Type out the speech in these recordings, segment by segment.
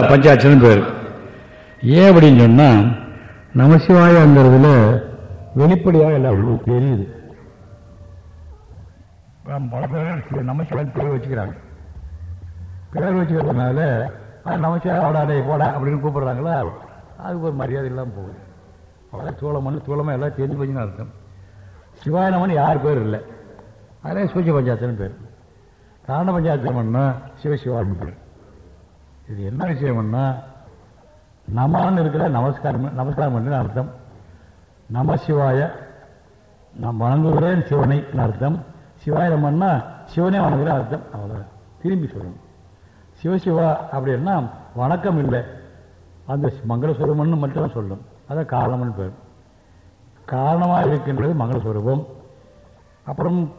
பஞ்சாட்சரம் பேர். ஏன் அப்படின்னு சொன்னால் நமசிவாயங்கிறதுல வெளிப்படையாக எல்லாம் அவ்வளோ தெரியுது. பல பேர் வச்சுக்கிறாங்க. பேர் வச்சுக்கிறதுனால நமசிவாய் அவடாடே போடா அப்படின்னு கூப்பிடுறாங்களா? அதுக்கு ஒரு மரியாதை இல்லாமல் போகுது. அவ்வளோ சோழமன் சோழமா எல்லாம் தெரிஞ்சு போச்சுன்னு அர்த்தம். சிவாயனமன் யார் பேர் இல்லை. அதே சூரிய பஞ்சாயத்துன்னு பேர். காரண பஞ்சாயத்தம்னா சிவசிவான்னு பேர். இது என்ன விஷயம்னா நமான்னு இருக்கிற நமஸ்காரம் நமஸ்காரம் பண்ணுன்னு அர்த்தம். நமசிவாய நான் வணங்குகிறேன் சிவனை அர்த்தம். சிவாயிரமன்னா சிவனே வணங்குற அர்த்தம். அவ்வளோதான் திரும்பி சொல்லணும். சிவசிவா அப்படின்னா வணக்கம் இல்லை. அந்த மங்களஸ்வரூபம்னு மட்டும் சொல்லணும். அதான் காரணம்னு பேர். காரணமாக இருக்கின்றது மங்களஸ்வரூபம். அப்புறம்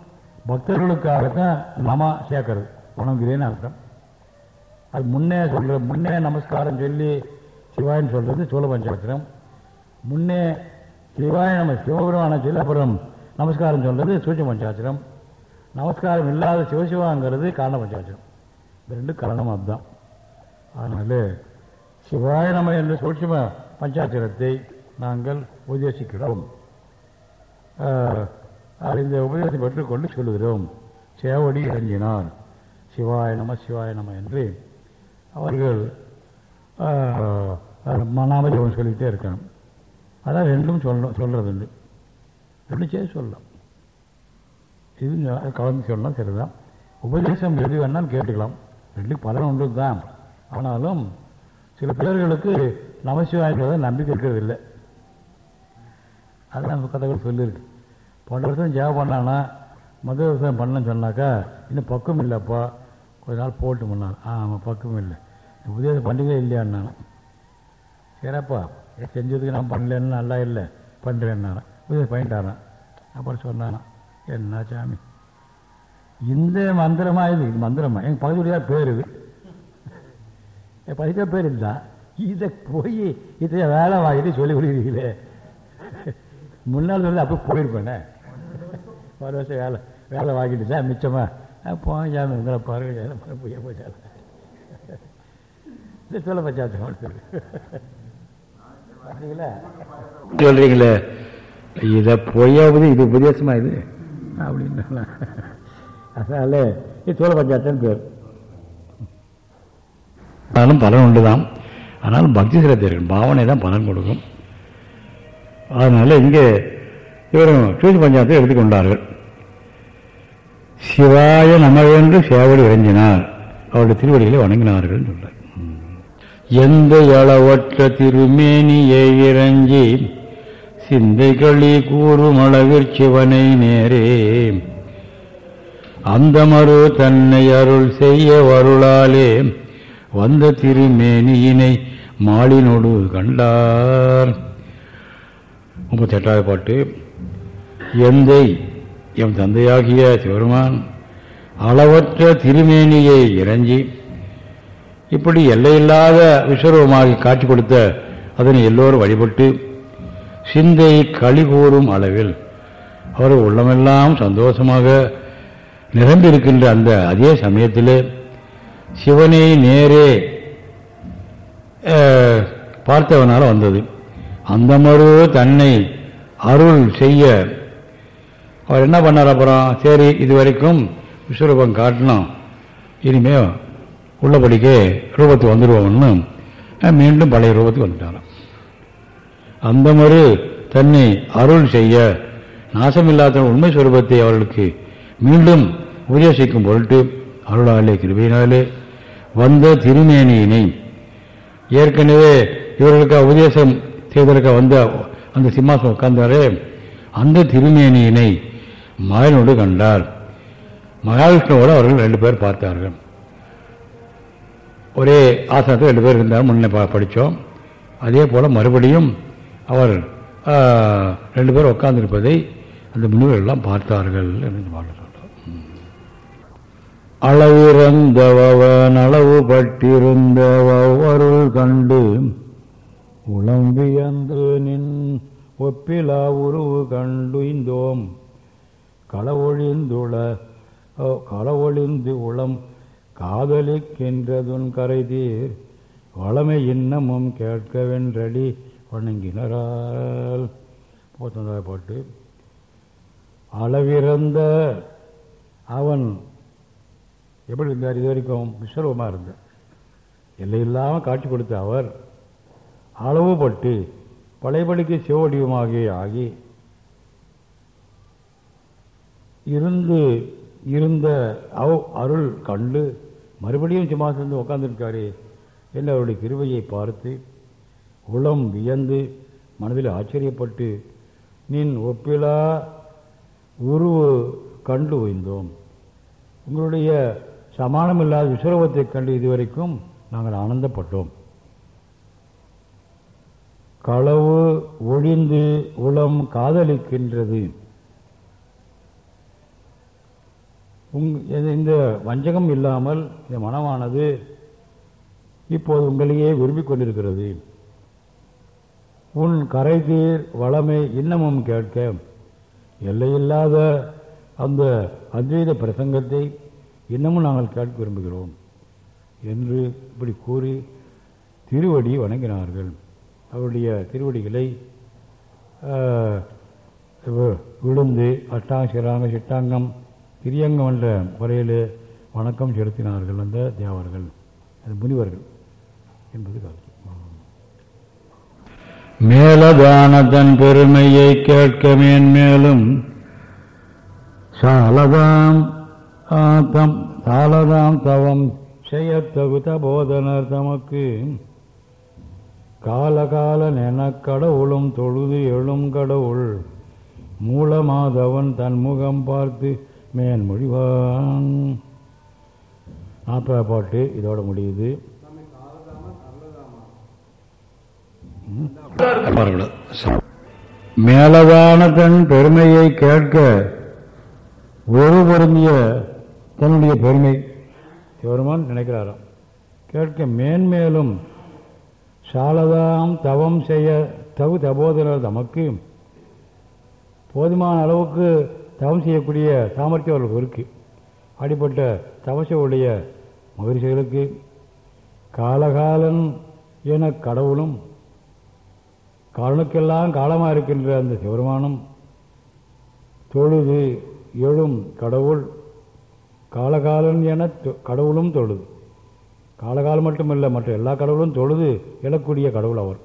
பக்தர்களுக்காகத்தான் நம சேர்க்கறது. வணங்குகிறேன்னு அர்த்தம். அது முன்னே சொல்கிற முன்னே நமஸ்காரம் சொல்லி சிவாயன்னு சொல்கிறது சோழபஞ்சாத்திரம் முன்னே சிவாய நம்ம சிவபெருமான சொல்லி அப்புறம் நமஸ்காரம் சொல்கிறது சூட்ச பஞ்சாத்திரம் நமஸ்காரம் இல்லாத சிவசிவாங்கிறது காரண பஞ்சாத்திரம் இது ரெண்டு காரணம் அதுதான். அதனால் சிவாய நம என்ற சூட்சும பஞ்சாத்திரத்தை நாங்கள் உபதேசிக்கிறோம். இந்த உபதேசம் பெற்றுக்கொண்டு சொல்லுகிறோம். சேவடி இறங்கினார் சிவாய நம சிவாய நம என்று அவர்கள் நாமஜபம் சொல்லிக்கிட்டே இருக்காங்க. அதான் ரெண்டும் சொல்லணும் சொல்கிறது உண்டு. ரெண்டும் சேர்த்து சொல்லலாம் இது கலந்து சொல்லலாம் சரிதான். உபதேசம் எது வேணாலும் கேட்டுக்கலாம். ரெண்டுக்கு பலன் உண்டு தான் ஆனாலும் சில பேர்களுக்கு நமசிவாயத்தில் நம்பிக்கை இருக்கிறது இல்லை அது நம்ம கதைகள் சொல்லியிருக்கு. போன வருஷம் ஜெபம் பண்ணானா மத விவசாயம் பண்ணலன்னு சொன்னாக்கா இன்னும் பக்கம் இல்லைப்பா. கொஞ்ச நாள் போட்டு பண்ணான் ஆ ஆமாம் பக்கம் இல்லை. உதயம் பண்டிகை இல்லையான்னா சரிப்பா செஞ்சதுக்கு நான் பண்ணலன்னு நல்லா இல்லை பண்ணுறேன்னாரன் உதவி பண்ணிட்டாரான் அப்புறம் சொன்னானா என்ன சாமி? இந்த மந்திரமா இது? இது மந்திரமா? எங்கள் பகுதியாக பேர். இது என் பதிக்க பேர் இதுதான் இதை போய் இதை வேலை வாங்கிட்டு சொல்லி விடுவீங்களே முன்னால் சொல்லி அப்போ போயிருப்பேனே. ஒரு வருஷம் வேலை வேலை வாங்கிட்டு தான் மிச்சமா போங்க சாமி உங்களை பாருங்க பூஜை போச்சால இந்த சொல்ல பச்சாத்தம் சொல்றீங்களே. இதை பொய்யாவது இது உபதேசமா இது? அப்படின்னு. அதனால இது சோழ பஞ்சாயத்தன் பேர். ஆனாலும் பலன் உண்டு தான் ஆனாலும் பக்தி சிரத்தை பாவனை தான் பலன் கொடுக்கும். அதனால இங்கே இவரும் சூசி பஞ்சாயத்தை எடுத்துக்கொண்டார்கள். சிவாய நமவென்று சேவடி இறைஞ்சினார் அவருடைய திருவடிகளை வணங்கினார்கள் சொல்றார். எந்த அளவற்ற திருமேனியை இறஞ்சி சிந்தைகளி கூறும் அளவிற் சிவனை நேரே. அந்த மறு தன்னை அருள் செய்ய வருளாலே வந்த திருமேனியினை மாலினோடு கண்டார். முப்பத்தெட்டாவது பாட்டு. எந்தை எம் தந்தையாகிய சிவருமான் அளவற்ற திருமேனியை இறங்கி இப்படி எல்லையில்லாத விஸ்வரூபமாக காட்சி கொடுத்த அதனை எல்லோரும் வழிபட்டு சிந்தை களி கூறும் அளவில் அவர் உள்ளமெல்லாம் சந்தோஷமாக நிரம்பியிருக்கின்ற அந்த அதே சமயத்தில் சிவனை நேரே பார்த்தவனால வந்தது. அந்த மறு தன்னை அருள் செய்ய அவர் என்ன பண்ணார் அப்புறம்? சரி இது வரைக்கும் விஸ்வரூபம் காட்டணும் இனிமே உள்ளபடிக்கே ரூபத்துக்கு வந்துடுவோம்னு மீண்டும் பழைய ரூபத்துக்கு வந்துட்டாராம். அந்த மாதிரி தன்னை அருள் செய்ய நாசமில்லாத உண்மை சுரூபத்தை அவர்களுக்கு மீண்டும் உபதேசிக்கும் பொருட்டு அருளாலே கிருபையினாலே வந்த திருமேனியினை ஏற்கனவே இவர்களுக்கு உபதேசம் செய்வதற்கு வந்த அந்த சிம்மாசம் உட்கார்ந்தாரே அந்த திருமேனியினை மகனோடு கண்டார். மகாவிஷ்ணுவோடு அவர்கள் ரெண்டு பேர் பார்த்தார்கள். ஒரே ஆசனத்தில் ரெண்டு பேர் இருந்தார் முன்னே படித்தோம் அதே போல் மறுபடியும் அவர் ரெண்டு பேர் உட்கார்ந்திருப்பதை அந்த முனிவர் எல்லாம் பார்த்தார்கள் என்று பாட அளவிறந்தவன் அளவு பட்டிருந்தவருள் கண்டு உளம்பியந்து நின் ஒப்பிலா உருவு கண்டுந்தோம் களவொழிந்துள களவொழிந்து உளம் காதலிக்கின்றதுன் கரைதீர் வளமை இன்னமும் கேட்கவென்றடி வணங்கினரால். போத்தந்தாய பாட்டு. அளவிறந்த அவன் எப்படி இருந்தார் இது வரைக்கும்? விஸ்வரூபமாக இருந்த. எல்லையில்லாமல் காட்சி கொடுத்த அவர் அளவுபட்டு பழையபடிக்கு சிவவடிவமாகி ஆகி இருந்து இருந்த அவ் அருள் கண்டு மறுபடியும் சிம்மாசனத்தில் உட்காந்துருக்காரு என்று அவருடைய கிருவையை பார்த்து உளம் வியந்து மனதில் ஆச்சரியப்பட்டு நின் ஒப்பிலா உருவு கண்டு ஓய்ந்தோம். உங்களுடைய சமானமில்லாத விசுரவத்தை கண்டு இதுவரைக்கும் நாங்கள் ஆனந்தப்பட்டோம். களவு ஒழிந்து உளம் காதலிக்கின்றது. உங் இந்த வஞ்சகம் இல்லாமல் இந்த மனமானது இப்போது உங்களையே விரும்பிக் கொண்டிருக்கிறது. உன் கரைதீர் வளமை இன்னமும் கேட்க எல்லையில்லாத அந்த அத்வைத பிரசங்கத்தை இன்னமும் நாங்கள் கேட்க விரும்புகிறோம் என்று இப்படி கூறி திருவடி வணங்கினார்கள். அவருடைய திருவடிகளை விழுந்து அஷ்டாங்க சிராங்க சிட்டாங்கம் திரியங்கம் என்ற முறையில் வணக்கம் செலுத்தினார்கள் அந்த தேவர்கள் அது முனிவர்கள் என்பது கருத்து மேலதான தன் பெருமையை கேட்க மேன்மேலும் சாலதாம் தம் சாலதாம் தவம் செய்ய தகுத போதனர் தமக்கு. காலகாலன் என கடவுளும் தொழுது எழும் கடவுள் மூலமாதவன் தன் முகம் மேன்மொழிவான் நாற்பது பாட்டு இதோட முடியுது. மேலதான தன் பெருமையை கேட்க ஒரு பொருந்திய தன்னுடைய பெருமை. சிவருமான் நினைக்கிறாராம். கேட்க மேன்மேலும் சாலதாம் தவம் செய்ய தகு தபோதனர் தமக்கு போதுமான அளவுக்கு தவம் செய்யக்கூடிய சாமர்த்தியம் அவர்களுக்கு இருக்குது அப்படிப்பட்ட தவசையுடைய மகிழ்ச்சிகளுக்கு காலகாலன் என கடவுளும் காலனுக்கெல்லாம் காலமாக இருக்கின்ற அந்த சிவருமானம் தொழுது எழும் கடவுள் காலகாலன் என கடவுளும் தொழுது. காலகாலம் மட்டுமில்லை மற்ற எல்லா கடவுளும் தொழுது எழக்கூடிய கடவுள் அவர்.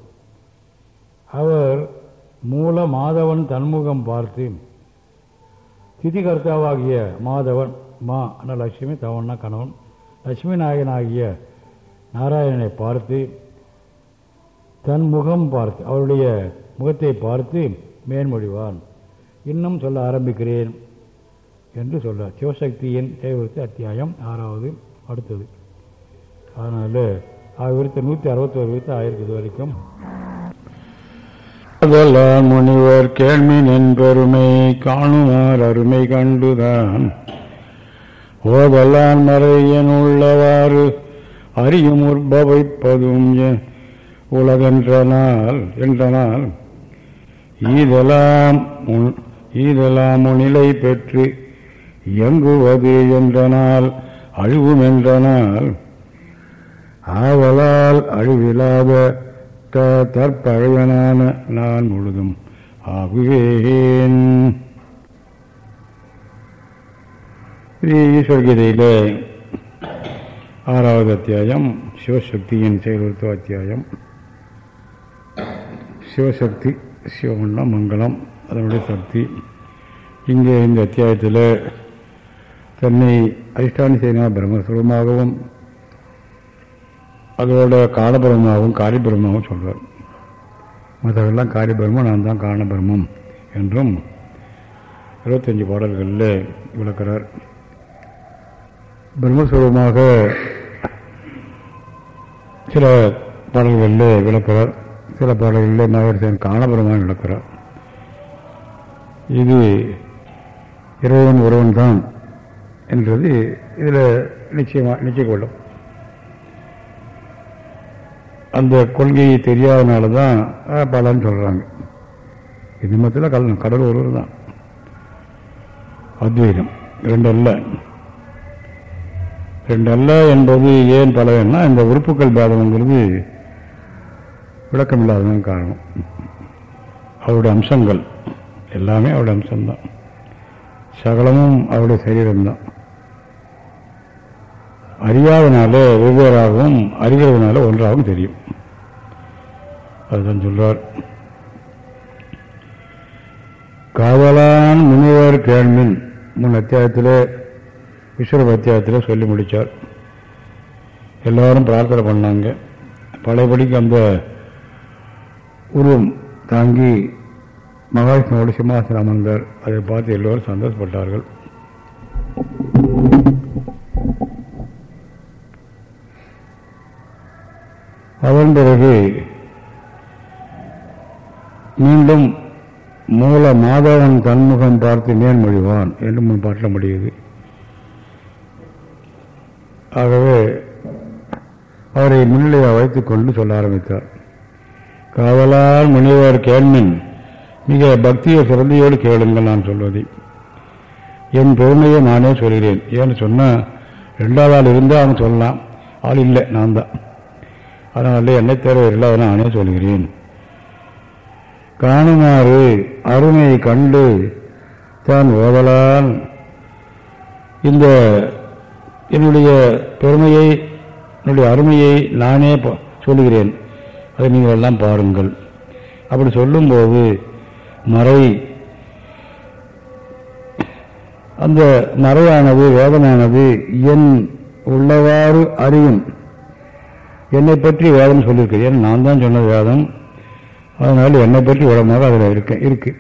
அவர் மூல மாதவன் தன்முகம் பார்த்து திதிகர்த்தாவாகிய மாதவன் மா அண்ணா லட்சுமி தவன்னா கணவன் லட்சுமி நாயகனாகிய நாராயணனை பார்த்து தன் முகம் பார்த்து அவருடைய முகத்தை பார்த்து மேன்மொழிவான். இன்னும் சொல்ல ஆரம்பிக்கிறேன் என்று சொல்றார். சிவசக்தியின் தேவருத்தி அத்தியாயம் ஆறாவது அடுத்தது. அதனால் விருத்த நூற்றி அறுபத்தோரு விருத்த ஆயிரத்தி இது வரைக்கும் அதெல்லாம் முனிவர் கேள்மினின் பெருமை காணுமார் அருமை கண்டுதான். ஓதெல்லாம் மறையன் உள்ளவாறு அறியும் உற்பவைப்பதும் உலகென்றனால் என்றனால் ஈதெல்லாம் ஈதெல்லாம் முன்னிலை பெற்று இயங்குவது என்றனால் அழிவும் என்றனால் ஆவலால் அழிவில்லாத தற்பழையனான நான் முழுதும் ஆகுவேன். ஈஸ்வரகீதையிலே ஆறாவது அத்தியாயம் சிவசக்தியின் செயல்படுத்த அத்தியாயம். சிவசக்தி சிவமன்னா மங்களம் அதனுடைய சக்தி. இங்கே இந்த அத்தியாயத்தில் தன்னை அதிஷ்டான சேனா பிரம்மஸ்வரமாகவும் அதோட காலபிரமாவும் காரிபிரமாவும் சொல்கிறார் மற்றவர்கள்லாம் காரிபிரமம் நான் தான் காரணபிரமம் என்றும் இருபத்தஞ்சி பாடல்களில் விளக்கிறார். பிரம்மஸ்வரூபமாக சில பாடல்களில் விளக்கிறார். சில பாடல்களில் நாகரசன் காணபுரமாக விளக்கிறார் இது இறைவன் ஒருவன் தான் என்றது இதில் நிச்சயமாக நிச்சயம் கொள்ளும் அந்த கொள்கையை தெரியாதனால தான் பலன்னு சொல்கிறாங்க இது மத்தியில் கல் கடல் ஒருவர் தான். அத்வைதம். ரெண்டல்ல. ரெண்டல்ல என்பது ஏன் பலவேன்னா இந்த உறுப்புக்கள் பேதம்ங்கிறது விளக்கமில்லாததான் காரணம். அவருடைய அம்சங்கள் எல்லாமே அவருடைய அம்சம்தான். சகலமும் அவருடைய சரீரம்தான். அறியாதனால வெவ்வேறாகவும் அறிகிறதுனால ஒன்றாகவும் தெரியும். அதுதான் சொல்றார். காவலான் முனிவர் கேள்மின் முன் அத்தியாயத்தில் விஸ்வரூப அத்தியாயத்தில் சொல்லி முடித்தார் எல்லாரும் பிரார்த்தனை பண்ணாங்க. பழையபடிக்கு அந்த உருவம் தாங்கி மகாவிஷ்ணுவோட சிம்மாசனம் அமர்ந்தார் அதை பார்த்து எல்லோரும் சந்தோஷப்பட்டார்கள். அதன் பிறகு மீண்டும் மூல மாதவன் தன்முகம் பார்த்து மேன்மொழிவான் என்று முன் பாட்ட முடியுது. ஆகவே அவரை முன்னிலையாக வைத்துக் கொண்டு சொல்ல ஆரம்பித்தார். காதலால் முனிவர் கேள்மின் மிக பக்தியை சிறந்தையோடு கேளுங்கள் நான் சொல்வதை. என் பெருமையை நானே சொல்கிறேன். ஏன்னு சொன்னால் ரெண்டாவது ஆள் இருந்தால் அவன் சொல்லலாம். ஆள் இல்லை நான் தான் அதனால என்னை தேவையில்லை இல்லாத நானே சொல்கிறேன். காணுமாறு அருமையை கண்டு தான் ஓதலால் இந்த என்னுடைய பெருமையை என்னுடைய அருமையை நானே சொல்லுகிறேன் அதை நீங்கள் எல்லாம் பாருங்கள். அப்படி சொல்லும்போது மறை அந்த மறையானது வேதமானது என் உள்ளவாறு அறியும். என்னை பற்றி வேதம் சொல்லியிருக்கு ஏன்னா நான் தான் சொன்னது வேதம். அதனால என்னை பற்றி உடம்பாக அதில் இருக்க இருக்கு.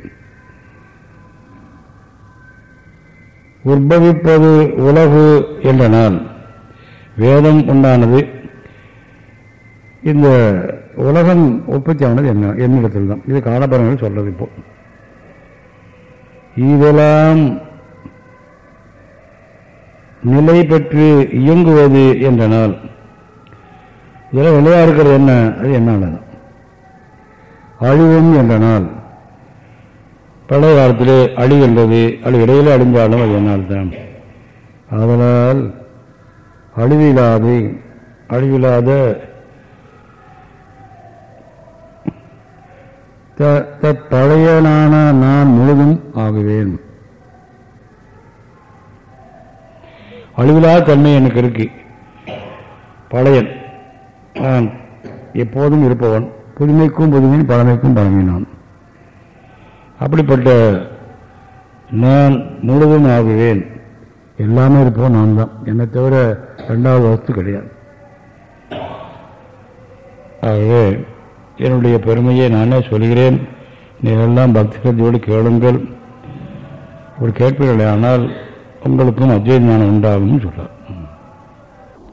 உற்பவிப்பது உலகு என்ற நாள் வேதம் உண்டானது. இந்த உலகம் உற்பத்தி ஆனது என்ன என்னிடத்தில் தான். இது காலபரங்கள் சொல்றது இப்போ. இதெல்லாம் நிலை பெற்று இயங்குவது என்ற நாள் இதெல்லாம் நிலையாக இருக்கிறது என்ன? அது என்னாலதான் அழிவும் என்ற நாள். பழைய காலத்திலே அழிகின்றது அது இடையில அழிஞ்சாலும் அது என்னால் தான் அதனால் அழிவில்லாது அழிவில்லாத பழையனான நான் முழுதும் ஆகுவேன். அழிவிலாத தன்மை எனக்கு இருக்கு. பழையன். எப்போதும் இருப்பவன் புதுமைக்கும் புதுமையின் பழமைக்கும் பழமை நான் அப்படிப்பட்ட நான் முழுவதும் ஆகுவேன். எல்லாமே இருப்போம் நான் தான் என்னை தவிர ரெண்டாவது வஸ்து கிடையாது. ஆகவே என்னுடைய பெருமையை நானே சொல்கிறேன். நீங்களெல்லாம் பக்தி சக்தியோடு கேளுங்கள். ஒரு கேட்பீர்களே ஆனால் உங்களுக்கும் அத்வைத ஞானம் உண்டாகும்னு சொல்றார்.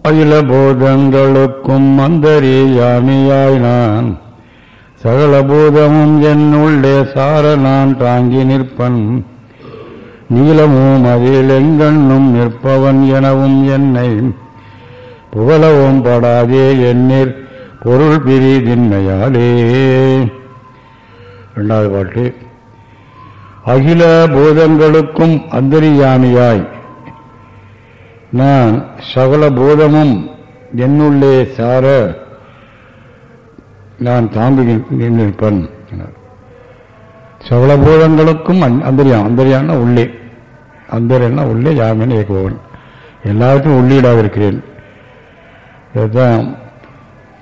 அகில பூதங்களுக்கும் மந்தரி யாமியாய் நான். சகல பூதமும் என்னுள்ளே சார நான் தாங்கி நிற்பன். நீளமும் அதில் எங்கண்ணும் நிற்பவன் எனவும் என்னை. புகழவும் படாதே என்னிற் பொருள் பிரிதின்மையாலே இரண்டாவது பாட்டு. அகில பூதங்களுக்கும் அந்தரியாமியாய் நான் சகல பூதமும் என்னுள்ளே சார நான் தாங்கி நிற்பன். சகல பூதங்களுக்கும் அந்தரியம் அந்தரியான்னா உள்ளே. அந்தரன்னா உள்ளே யாமின் இயக்குபவன். எல்லாருக்கும் உள்ளீடாக இருக்கிறேன். இதுதான்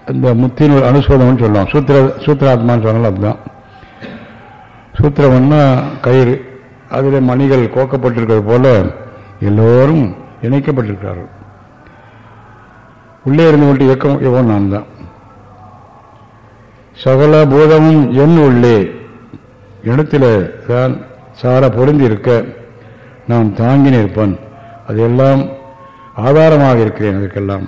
இந்த முத்தினூர் அனுசோதம்னு சொல்லலாம் சூத்திர சூத்திராத்மான்னு சொன்னாலும் அதுதான். சூத்திரம்னா கயிறு. அதில் மணிகள் கோக்கப்பட்டிருக்கிறது போல எல்லோரும் இணைக்கப்பட்டிருக்கிறார்கள். உள்ளே இருந்து கொண்டு இயக்கம் இவன் நான் தான் சகல பூதமும் என் உள்ளே. இடத்துல தான் சார பொருந்தி இருக்க நான் தாங்கி நிற்பன். அதெல்லாம் ஆதாரமாக இருக்கிறேன் அதற்கெல்லாம்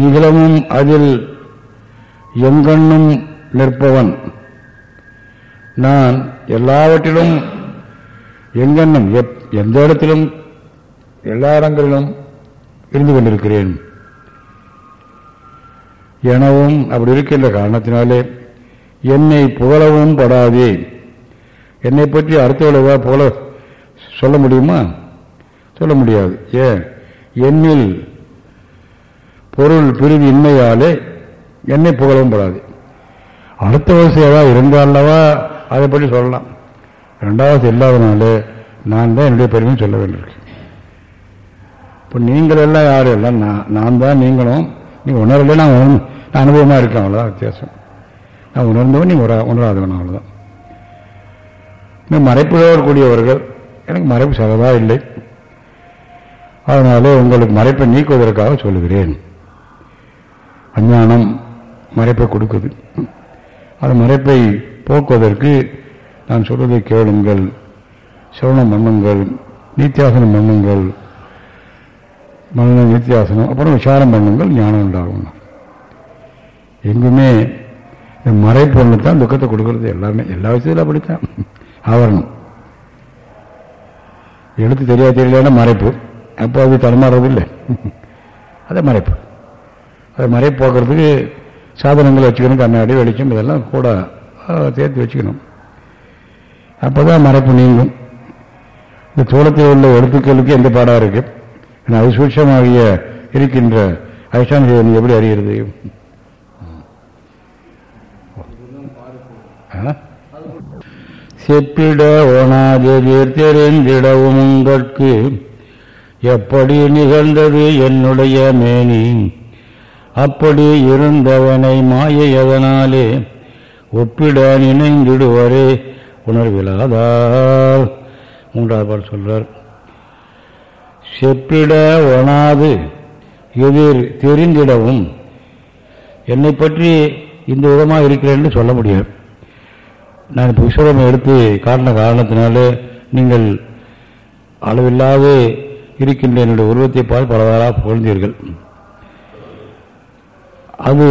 நிகழமும் அதில் எங்கண்ணும் நிற்பவன். நான் எல்லாவற்றிலும் எங்கென்னும் எந்த இடத்திலும் எல்லா இடங்களிலும் இருந்து கொண்டிருக்கிறேன். எனவும் அப்படி இருக்கின்ற காரணத்தினாலே என்னை புகழவும் படாதே. என்னை பற்றி அடுத்தவளவா புகழ சொல்ல முடியுமா? சொல்ல முடியாது. ஏன் என்னில் பொருள் பிரிவு இன்மையாலே என்னை புகழவும் படாது. அடுத்த வரிசையாக இருந்தாலவா அதை பற்றி சொல்லலாம். ரெண்டாவது இல்லாதனாலே நான் தான் என்னுடைய பெருமையும் சொல்ல வேண்டியிருக்கேன் இப்போ நீங்கள் எல்லாம் யாரும் இல்லை. நான் நான் தான் நீங்களும். நீ உணரல நான் உணர் நான் அனுபவமாக இருக்கேன். அவ்வளோதான் வித்தியாசம். நான் உணர்ந்தவன் நீ உணர உணராதவன் அவ்வளோதான் இன்னும் மறைப்புகளோடு கூடியவர்கள் எனக்கு மறைப்பு சகதா இல்லை. அதனால உங்களுக்கு மறைப்பை நீக்குவதற்காக சொல்லுகிறேன். அஞ்ஞானம் மறைப்பை கொடுக்குது. அந்த மறைப்பை போக்குவதற்கு நான் சொல்வதை கேளுங்கள். சிரவணம் பண்ணுங்கள் நீத்தியாசனம் பண்ணுங்கள் மன நித்தியாசனம் அப்புறம் விசாரம் பண்ணுங்கள் ஞானம் உண்டாகும். எங்குமே இந்த தான் துக்கத்தை கொடுக்கறது எல்லாமே எல்லா விஷயத்திலும் அப்படித்தான். ஆவரணம். எழுத்து தெரியாது தெரியலன்னா மறைப்பு. அப்போ அது தடுமாறுறது இல்லை அதை மறைப்பு. அதை மறைப்போக்கிறதுக்கு சாதனங்களை சாதனங்கள் வச்சுக்கணும் கண்ணாடி வெளிச்சம் இதெல்லாம் கூட சேர்த்து வச்சுக்கணும். அப்போ தான் மறைப்பு நீங்கும். இந்த தோளத்தில் உள்ள எழுத்துக்களுக்கு எந்த பாடாக இருக்குது அது சூட்சமாகிய இருக்கின்ற அதிஷ்டான செய்வன் எப்படி அறிகிறது? செப்பிட ஓனாதெதிர் தெரிந்திடவும் உங்கட்கு. எப்படி நிகழ்ந்தது என்னுடைய மேனி? அப்படி இருந்தவனை மாய எதனாலே ஒப்பிட நினைந்திடுவரே உணர்விலாதால். மூன்றாவது பாடல் சொல்றார். செப்பிட ஒணாது எதிர் தெரிந்திடவும். என்னை பற்றி இந்த விதமாக இருக்கிறேன்னு சொல்ல முடியும் நான் இப்போ விஸ்வரூபம் எடுத்து காட்டின காரணத்தினால நீங்கள் அளவில்லாத இருக்கின்ற என்னுடைய உருவத்தை பார்த்து பலவாறாக புகழ்ந்தீர்கள். அது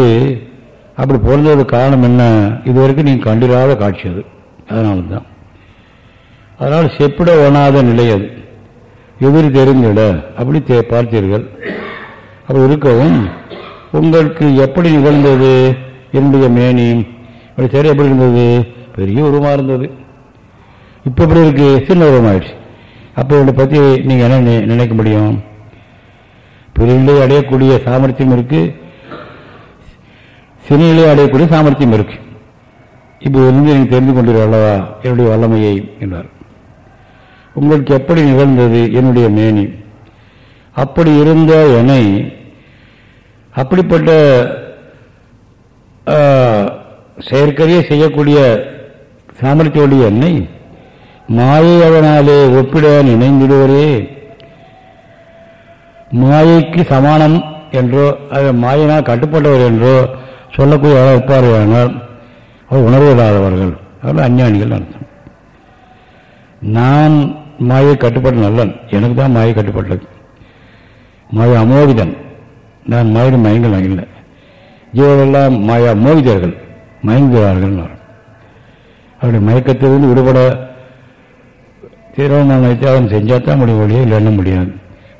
அப்படி புகழ்ந்ததுக்கு காரணம் என்ன? இதுவரைக்கும் நீங்கள் கண்டிராத காட்சி அது. அதனால தான் அதனால் செப்பிட ஒணாத நிலை அது. எதிர் தெரிந்திட அப்படி தே- பார்த்தீர்கள். அப்படி இருக்கவும் உங்களுக்கு எப்படி நிகழ்ந்தது? என்னுடைய மேனி அப்படி சரி எப்படி இருந்தது? பெரிய உருவமாக இருந்தது. இப்போ எப்படி இருக்கு? சின்ன உருவமாயிடுச்சு. அப்போ என்னை பற்றி நீங்கள் என்ன நினைக்க முடியும்? பிரிவிலே அடையக்கூடிய சாமர்த்தியம் இருக்கு. சினியிலே அடையக்கூடிய சாமர்த்தியம் இருக்கு. இப்போ இருந்து நீங்கள் தெரிந்து கொண்டீர்கள் அல்லவா? என்னுடைய வல்லமையை என்றார். உங்களுக்கு எப்படி நிகழ்ந்தது? என்னுடைய மேனி. அப்படி இருந்த என்னை அப்படிப்பட்ட ஆ, செயற்கரிய செய்யக்கூடிய சாமர்த்தியோடைய என்னை மாயை அவனாலே ஒப்பிட நினைந்திடுவரே. மாயைக்கு சமானம் என்றோ அது மாயினால் கட்டுப்பட்டவர் என்றோ சொல்லக்கூடிய இருப்பார்கள் ஆனால் அவர் உணர்வில்லாதவர்கள் அவர்கள் அஞ்ஞானிகள் அர்த்தம் நான் மாயை கட்டுப்பட்ட நல்லன். எனக்கு தான் மாயை கட்டுப்பட்டது மாயா அமோகிதன் நான் மாயிடம் மயங்கள் இல்லை ஜீவர்களெல்லாம் மாயா மோகிதர்கள் மயங்குகிறார்கள் அவருடைய மயக்கத்திலிருந்து விடுபட தீவிரமான அவன் செஞ்சால் தான் முடியும் ஒழிய இல்லைன்னா முடியாது.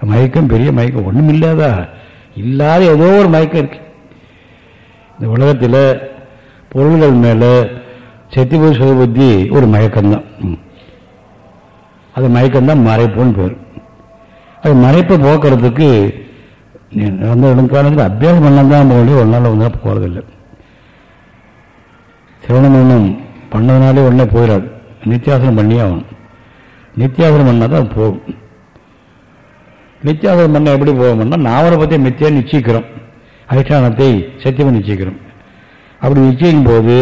மயக்கம் பெரிய மயக்கம். ஒன்றும் இல்லாதா? இல்லாத ஏதோ ஒரு மயக்கம் இருக்கு. இந்த உலகத்தில் பொருள்கள் மேலே செத்திபோய் சுய புத்தி ஒரு மயக்கம்தான். ம். அது மயக்கம்தான் மறைப்புன்னு பேர். அது மறைப்பை போக்குறதுக்கு நீ அந்த இடங்காலத்தில் அபியாசம் பண்ணால் தான் ஒரு நாள் வந்து போகிறதில்லை சிரவணமரணம் பண்ணதுனாலே உடனே போயிடாது. நித்தியாசனம் பண்ணியே ஆகணும். நித்தியாசனம் பண்ணால் தான் போகும். நித்தியாசனம் பண்ண எப்படி போகணும்னா நாவலை பற்றி மித்தியாக நிச்சயிக்கிறோம். அதிஷ்டானத்தை சத்தியமாக நிச்சயிக்கிறோம். அப்படி நிச்சயிக்கும் போது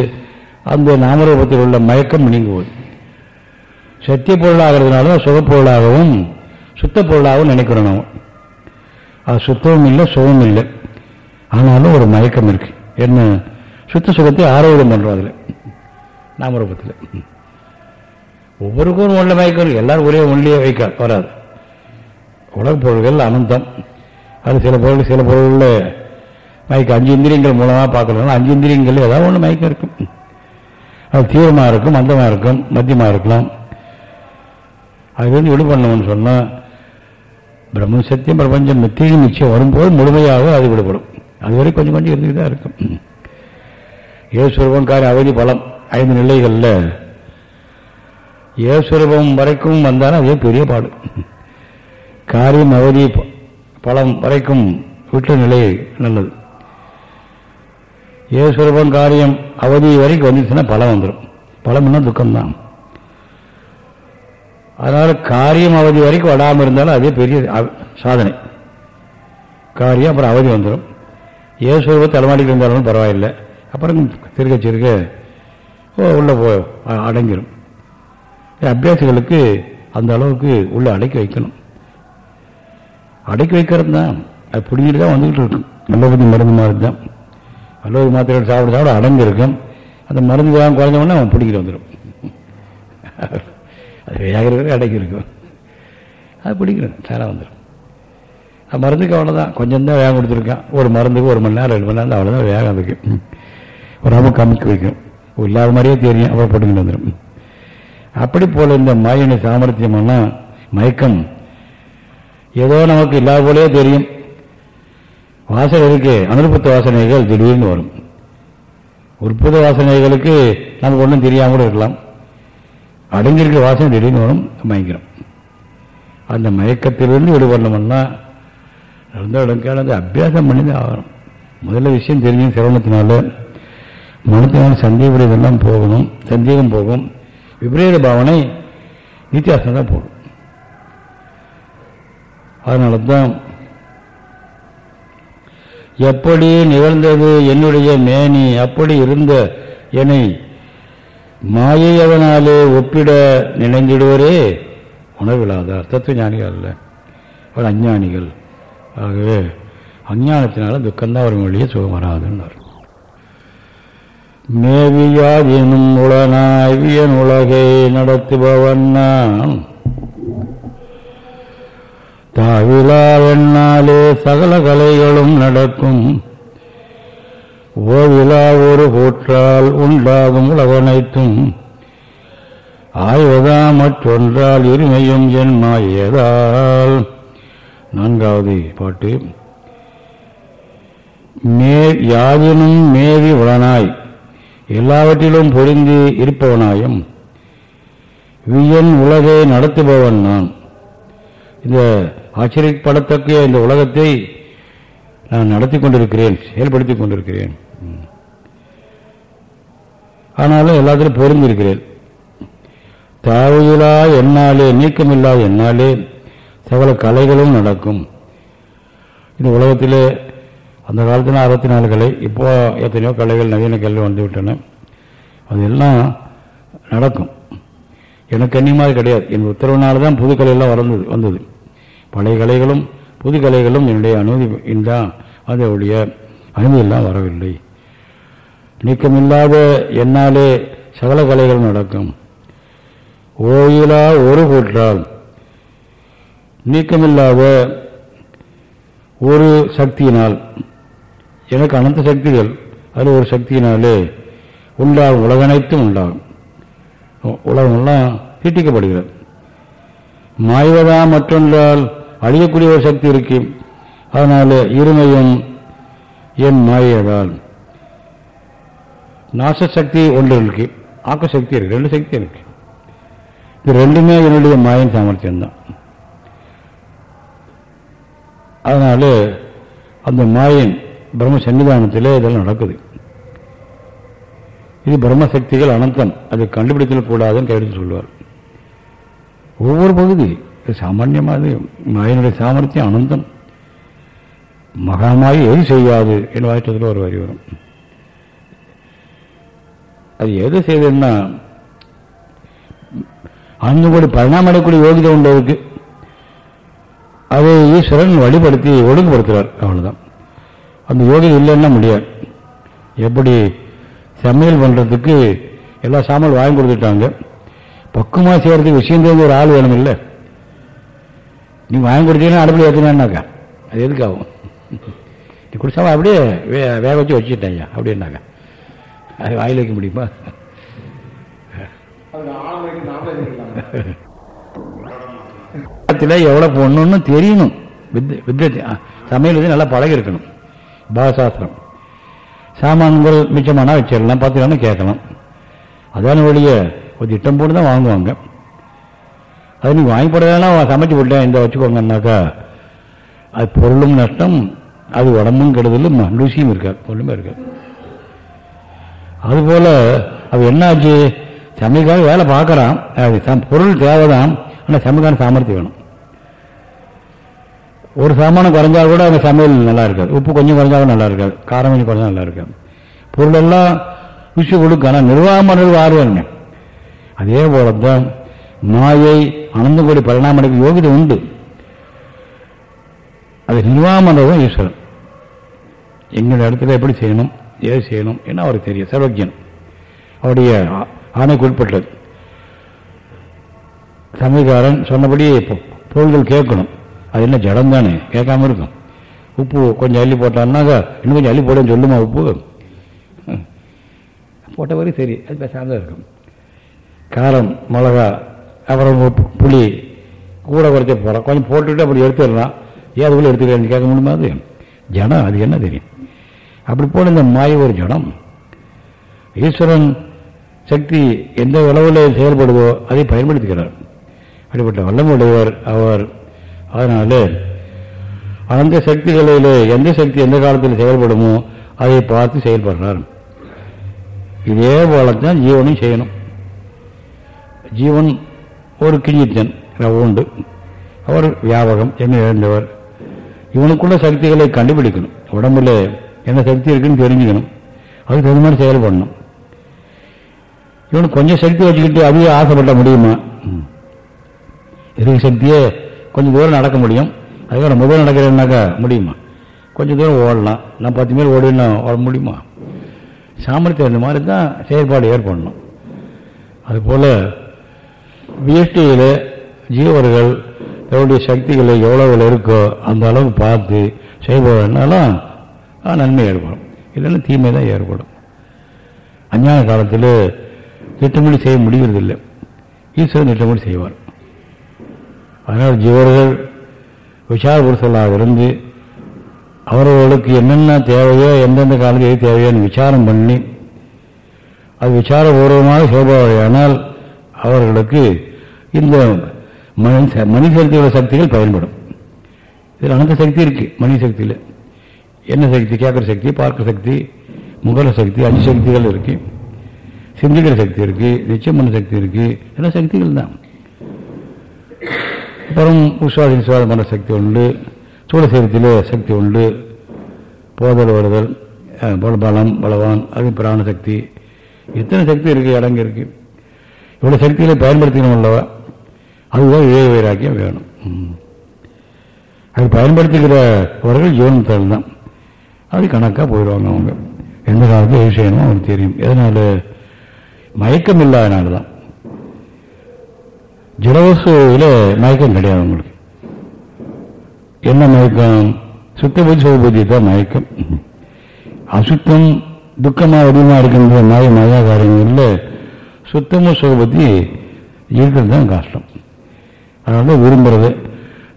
அந்த நாமரூபத்தில் உள்ள மயக்கம் நீங்க போகுது சத்திய பொருளாகிறதுனால சுகப்பொருளாகவும் சுத்த பொருளாகவும் நினைக்கிறோம் நம்ம. அது சுத்தமும் இல்லை சுகமும் இல்லை. ஆனாலும் ஒரு மயக்கம் இருக்கு. என்ன? சுத்த சுகத்தை ஆரோக்கியம் பண்ணுறோம் அதில். நாமரூபத்தில். ஒவ்வொருக்கும் உள்ள மயக்கம் எல்லாரும் ஒரே ஒன்றியே வைக்க வராது. உலக பொருள்கள் அனந்தம். அது சில பொருள் சில பொருளில் மயக்கம். அஞ்சு இந்திரியங்கள் மூலமாக பார்க்கலாம் அஞ்சு இந்திரியங்கள் ஏதாவது ஒன்று மயக்கம் இருக்கும். அது தீவிரமாக இருக்கும் மந்தமாக இருக்கும் மத்தியமாக இருக்கலாம். அதுலேருந்து விடு பண்ணணும்னு சொன்னால் பிரம்ம சத்தியம் பிரபஞ்சம் மித்தியும் நிச்சயம் வரும்போது முழுமையாக அது விடுபடும். அதுவரை கொஞ்சம் கொஞ்சம் இருந்துட்டு தான் இருக்கும். ஏசுரபம் காரி அவதி பலம் ஐந்து நிலைகளில் ஏசுரபம் வரைக்கும் வந்தாலும் அதே பெரிய பாடு. காரியம் அவதி ப- வரைக்கும் விட்ட நிலை நல்லது. ஏசுரபம் காரியம் அவதி வரைக்கும் வந்துச்சுன்னா பலம் வந்துடும் பலம்னா துக்கம்தான். அதனால் காரியம் அவதி வரைக்கும் வடாமல் இருந்தாலும் அதே பெரிய சாதனை. காரியம் அப்புறம் அவதி வந்துடும் ஏசுரபம் தலைமாடிக்கு இருந்தாலும் பரவாயில்லை. அப்புறம் திருக்க சிறுக ஓ, உள்ளே போ அ- அடங்கிடும் அபியாசிகளுக்கு அந்த அளவுக்கு உள்ளே அடக்கி வைக்கணும். அடக்கி வைக்கிறது தான். அது பிடிங்கிட்டு தான் வந்துக்கிட்டு இருக்கும். அலோபதி மருந்து மாதிரி தான். அலோபதி மாத்திரை சாப்பிட சாப்பிட அடங்கியிருக்கும். அந்த மருந்து வேகம் குறைஞ்சவொன்னே அவன் பிடிக்கிட்டு வந்துடும் அது வேகிறது அடக்கி இருக்கும் அது பிடிக்கணும். சாரா வந்துடும். அது மருந்துக்கு அவ்வளோதான் கொஞ்சம் தான் வேகம் கொடுத்துருக்கான். ஒரு மருந்துக்கு ஒரு மணி நேரம் ரெண்டு மணி நேரம் அவ்வளோதான் வேகம் அதுக்கு. ஒரு ரொம்ப கம்மிக்கு வைக்கும். இல்லாத மாதிரியே தெரியும். அப்புறம் போட்டுக்கிட்டு வந்துடும். அப்படி போல இந்த மாயின சாமர்த்தியமெல்லாம் மயக்கம். ஏதோ நமக்கு இல்லாத போலே தெரியும். வாசனை இருக்கு. அனுபத்த வாசனைகள் திடீர்னு வரும். உற்பத்த வாசனைகளுக்கு நமக்கு ஒன்றும் தெரியாமல் கூட இருக்கலாம். அடங்கியிருக்க வாசனை திடீர்னு வரும் மயக்கிறோம் அந்த மயக்கத்திலிருந்து விடுபடணும்னா இருந்த இடங்கால அந்த அபியாசம் பண்ணி தான் ஆகணும். முதல்ல விஷயம் தெரியும் சிரவணத்தினால. மனத்தினால சந்தேக இதெல்லாம் போகணும் சந்தேகம் போகும். விபரீத பாவனை நித்தியாசம் தான் போகும் அதனால தான் எப்படி நிகழ்ந்தது என்னுடைய மேனி அப்படி இருந்த என்னை மாயை அதனாலே ஒப்பிட நினைந்திடுவரே உணர்விலாதார் தத்துவ ஞானிகள் அல்ல. அவர் அஞ்ஞானிகள். ஆகவே அஞ்ஞானத்தினால துக்கம்தான் வரும் வழியே சுகம் வராதுன்னார் மேவியாதெனும் உளனாய்வியன் உலகை நடத்துபவன் நான். தாவிலா எண்ணாலே சகல கலைகளும் நடக்கும். ஓவிலா ஒரு கூற்றால் உண்டாகும் உலகனைத்தும் ஆய்வதா மற்றொன்றால் இருமையும் என் மாயதால் நான்காவது பாட்டு. மே யாதினும் மேவி உளனாய் எல்லாவற்றிலும் பொருந்தி இருப்பவனாயும். வியன் உலகை நடத்துபவன் நான். இந்த ஆச்சரியப்படத்தக்க இந்த உலகத்தை நான் நடத்தி கொண்டிருக்கிறேன் செயல்படுத்திக் கொண்டிருக்கிறேன். ஆனாலும் எல்லாத்திலும் பொருந்திருக்கிறேன். தாவையிலா என்னாலே நீக்கமில்லா என்னாலே சகல கலைகளும் நடக்கும். இந்த உலகத்திலே அந்த காலத்தில் அறுபத்தி நாலு கலை இப்போ எத்தனையோ கலைகள் நவீன கலை வந்துவிட்டன. அதெல்லாம் நடக்கும். எனக்கு கண்ணியமாக கிடையாது. என் உத்தரவுனால தான் புது கலையெல்லாம் வளர்ந்தது வந்தது. பழைய கலைகளும் புது கலைகளும் என்னுடைய அனுமதி தான் அதனுடைய அனுமதியெல்லாம் வரவில்லை. நீக்கமில்லாத என்னாலே சகல கலைகளும் நடக்கும். ஓயிலா ஒரு கூற்றால் நீக்கமில்லாத ஒரு சக்தியினால் எனக்கு அனந்த சக்திகள் அது ஒரு சக்தியினாலே உண்டாகும் உலகனைத்தும் உண்டாகும் உலகமெல்லாம் தீட்டிக்கப்படுகிறது. மாய்வதா மற்றொன்றால் அழியக்கூடிய ஒரு சக்தி இருக்கு. அதனால இருமையும் என் மாயதால் நாசசக்தி ஒன்று இருக்கு. ஆக்க சக்தி இருக்கு. ரெண்டு சக்தி இருக்கு. இது ரெண்டுமே என்னுடைய மாயின் சாமர்த்தியம் தான் அதனால அந்த மாயின் பிரம்ம சன்னிதானத்தில் இதெல்லாம் நடக்குது. இது பிரம்மசக்திகள் அனந்தம். அது கண்டுபிடித்தல் கூடாதுன்னு கையெழுத்து சொல்லுவார். ஒவ்வொரு பகுதி இது சாமான்யமானது மாயனுடைய சாமர்த்தியம் அனந்தம். மகாமாயி எது செய்யாது என் வாய்ச்சத்தில் ஒரு வரி வரும். அது எது செய்ததுன்னா அந்த கூட பரிணாமடையக்கூடிய யோகிதை உண்டு இருக்கு அதை ஈஸ்வரன் வழிபடுத்தி ஒழுங்குபடுத்துகிறார் அவ்வளவுதான். அந்த யோகிதை இல்லைன்னா முடியாது. எப்படி சமையல் பண்றதுக்கு எல்லா சாமான் வாங்கி கொடுத்துட்டாங்க. பக்குவமா செய்யறதுக்கு விஷயம் தெரிஞ்ச ஒரு ஆள் வேணும் இல்லை நீங்க வாங்கி கொடுத்தீங்கன்னா அடுப்பில் ஏற்றினாக்கா அது எதுக்காகும்? நீ குடிச்சாம அப்படியே வே- வேக வச்சு வச்சுட்டேன் அப்படின்னாக்கா அது வாயில் வைக்க முடியுமா? இடத்துல எவ்வளவு போடணும்னு தெரியணும். வித் வித்திய சமையல் வந்து நல்லா பழகி இருக்கணும் பாகசாஸ்திரம் சாமான்கள் மிச்சமானா வச்சிடலாம் பார்த்துக்கலாம் கேட்கலாம் அதான வழிய ஒரு திட்டம் போட்டு தான் வாங்குவாங்க. அது நீ வாங்கி போடுறதுனா சமைச்சு போட்டேன் இந்த வச்சுக்கோங்கன்னாக்கா அது பொருளும் நஷ்டம் அது உடம்பும் கெடுதலும் ருசியும் இருக்காது பொருளுமே இருக்காது. அதுபோல அது என்னாச்சு சமைக்காக வேலை பார்க்குறான். அது பொருள் தேவைதான் ஆனால் சமைக்கான சாமர்த்தியம் வேணும். ஒரு சாமானம் குறைஞ்சா கூட அந்த சமையல் நல்லா இருக்காது. உப்பு கொஞ்சம் குறைஞ்சாலும் நல்லா இருக்காது. காரம் கொஞ்சம் குறைஞ்சா நல்லா இருக்காது. பொருளெல்லாம் ருசி கொடுக்க ஆனால் நிர்வாகம் பண்ணுறது ஆர்வம் அதே போலத்தான் மாயை அனந்தங்கோடி பரிணாமடைக்கு யோகிதை உண்டு. அது நிர்வாகம் ஈஸ்வரன். எங்கள் இடத்துல எப்படி செய்யணும் ஏது செய்யணும் என்ன அவருக்கு தெரியும் சர்வஜன் அவருடைய ஆணைக்கு உட்பட்டது. சமயக்காரன் சொன்னபடி பொருள்கள் கேட்கணும். அது என்ன ஜடம் தானே கேட்காம இருக்கும். உப்பு கொஞ்சம் அள்ளி போட்டான்னாக்கா இன்னும் கொஞ்சம் அள்ளி போடுன்னு சொல்லுமா உப்பு? போட்ட வரைக்கும் சரி அது பேசாமல் இருக்கும். காரம் மிளகா அப்புறம் புளி கூட குறைச்ச போகிறோம் கொஞ்சம் போட்டுவிட்டு அப்படி எடுத்துடலாம் ஏன் அதுக்குள்ளே எடுத்துக்கிறேன்னு கேட்க முடியுமா அது? ஜடம் அது என்ன தெரியும்? அப்படி போல இந்த மாய ஒரு ஜடம் ஈஸ்வரன் சக்தி எந்த அளவில் செயல்படுதோ அதை பயன்படுத்துகிறார் அப்படிப்பட்ட வல்லமுடையவர் அவர். அதனால அந்த சக்திகளில் எந்த சக்தி எந்த காலத்தில் செயல்படுமோ அதை பார்த்து செயல்படுறார். இதே போலத்தான் ஜீவனும் செய்யணும். ஜீவன் ஒரு கிழித்தன் உண்டு. அவர் வியாபகம் என்ன இழந்தவர். இவனுக்குள்ள சக்திகளை கண்டுபிடிக்கணும். உடம்புல என்ன சக்தி இருக்குன்னு தெரிஞ்சுக்கணும். அதுக்கு தகுந்த மாதிரி செயல்படணும் இவனுக்கு கொஞ்சம் சக்தி வச்சுக்கிட்டு அதிக ஆசைப்பட முடியுமா? ம். சக்தியே? கொஞ்சம் தூரம் நடக்க முடியும். அதுக்காக முதல் நடக்கிறேன்னாக்கா முடியுமா? கொஞ்சம் தூரம் ஓடலாம். நான் பத்து மேல் ஓடினா ஓட முடியுமா? சாமர்த்தியம் இந்த மாதிரி தான் செயல்பாடு ஏற்படணும். அதுபோல் வியஷ்டியில் ஜீவர்கள் தன்னுடைய சக்திகளை எவ்வளவு இருக்கோ அந்த அளவுக்கு பார்த்து செயல்படுறதுனாலும் நன்மை ஏற்படும். இல்லைன்னா தீமை தான் ஏற்படும். அஞ்ஞான காலத்தில் திட்டமிட்டு செய்ய முடிவதில்லை ஈஸ்வரன் திட்டமிட்டு செய்வார். அதனால் ஜீவர்கள் விசார புருஷர்களாக இருந்து அவர்களுக்கு என்னென்ன தேவையோ எந்தெந்த காலத்தில் எது தேவையோன்னு விசாரம் பண்ணி அது விசாரபூர்வமாக ஆனால் அவர்களுக்கு இந்த மனித மனித சக்தியோட சக்திகள் பயன்படும். இதில் அனைத்து சக்தி இருக்கு மனித சக்தியில். என்ன சக்தி? கேட்குற சக்தி பார்க்குற சக்தி முகல சக்தி அஞ்சு சக்திகள் இருக்கு. சிந்திக்கிற சக்தி இருக்கு நிச்சயம் பண்ண சக்தி இருக்கு. எல்லாம் சக்திகள் தான். அப்புறம் விஸ்வாச விஸ்வாதம் பண்ண சக்தி உண்டு. சூழ சூழசேரத்தில் சக்தி உண்டு. போதல் வருதல் பல- பலம் பலவான் அது பிராண சக்தி. எத்தனை சக்தி இருக்கு இடங்க இவ்வளோ சக்திகளை பயன்படுத்தினோம் அல்லவா அதுதான் விவேக வைராக்கியம் வேணும் அது பயன்படுத்திக்கிறவர்கள் ஜீவனத்தால் தான். அது கணக்காக போயிடுவாங்க அவங்க. எந்த காலத்தில் எது செய்யணும் அவங்களுக்கு தெரியும். எதனால? மயக்கம் இல்லாதனால தான். ஜடவசுல மயக்கம் கிடையாது அவங்களுக்கு. என்ன மயக்கம்? சுத்த புத்தி சுக புத்தி தான் மயக்கம். அசுத்தம் துக்கமாக அதிகமாக இருக்கின்ற மாய மாயா காரியங்களில் சுத்தமும் சுகபத்தி இருக்கிறது தான் கஷ்டம். அதனால விரும்புறது.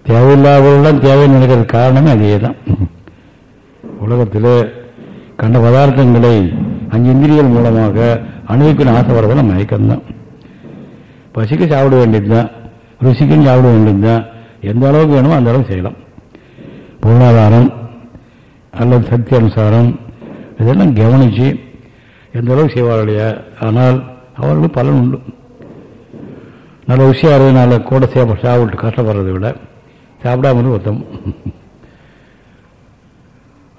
தேவையில்லாதவர்கள்லாம் தேவைன்னு நினைக்கிறது. காரணமே அதே தான் உலகத்தில் கண்ட பதார்த்தங்களை அஞ்சு இந்திரியங்கள் மூலமாக அனுபவிக்கணும் ஆசை வரதெல்லாம் மயக்கம்தான். பசிக்கு சாப்பிட வேண்டியது தான் ருசிக்கும் சாப்பிட வேண்டியது தான் எந்த அளவுக்கு வேணுமோ அந்த அளவுக்கு செய்யலாம். பொருளாதாரம் அல்லது சக்தி அனுசாரம் இதெல்லாம் கவனித்து எந்த அளவுக்கு செய்வார்கள் ஆனால் அவர்களுக்கு பலன் உண்டு. நல்ல விஷயம் இருந்ததுனால கூட சேப்ப சாப்பிட்டு கஷ்டப்படுறதை விட சாப்பிடாம இருந்து உத்தம்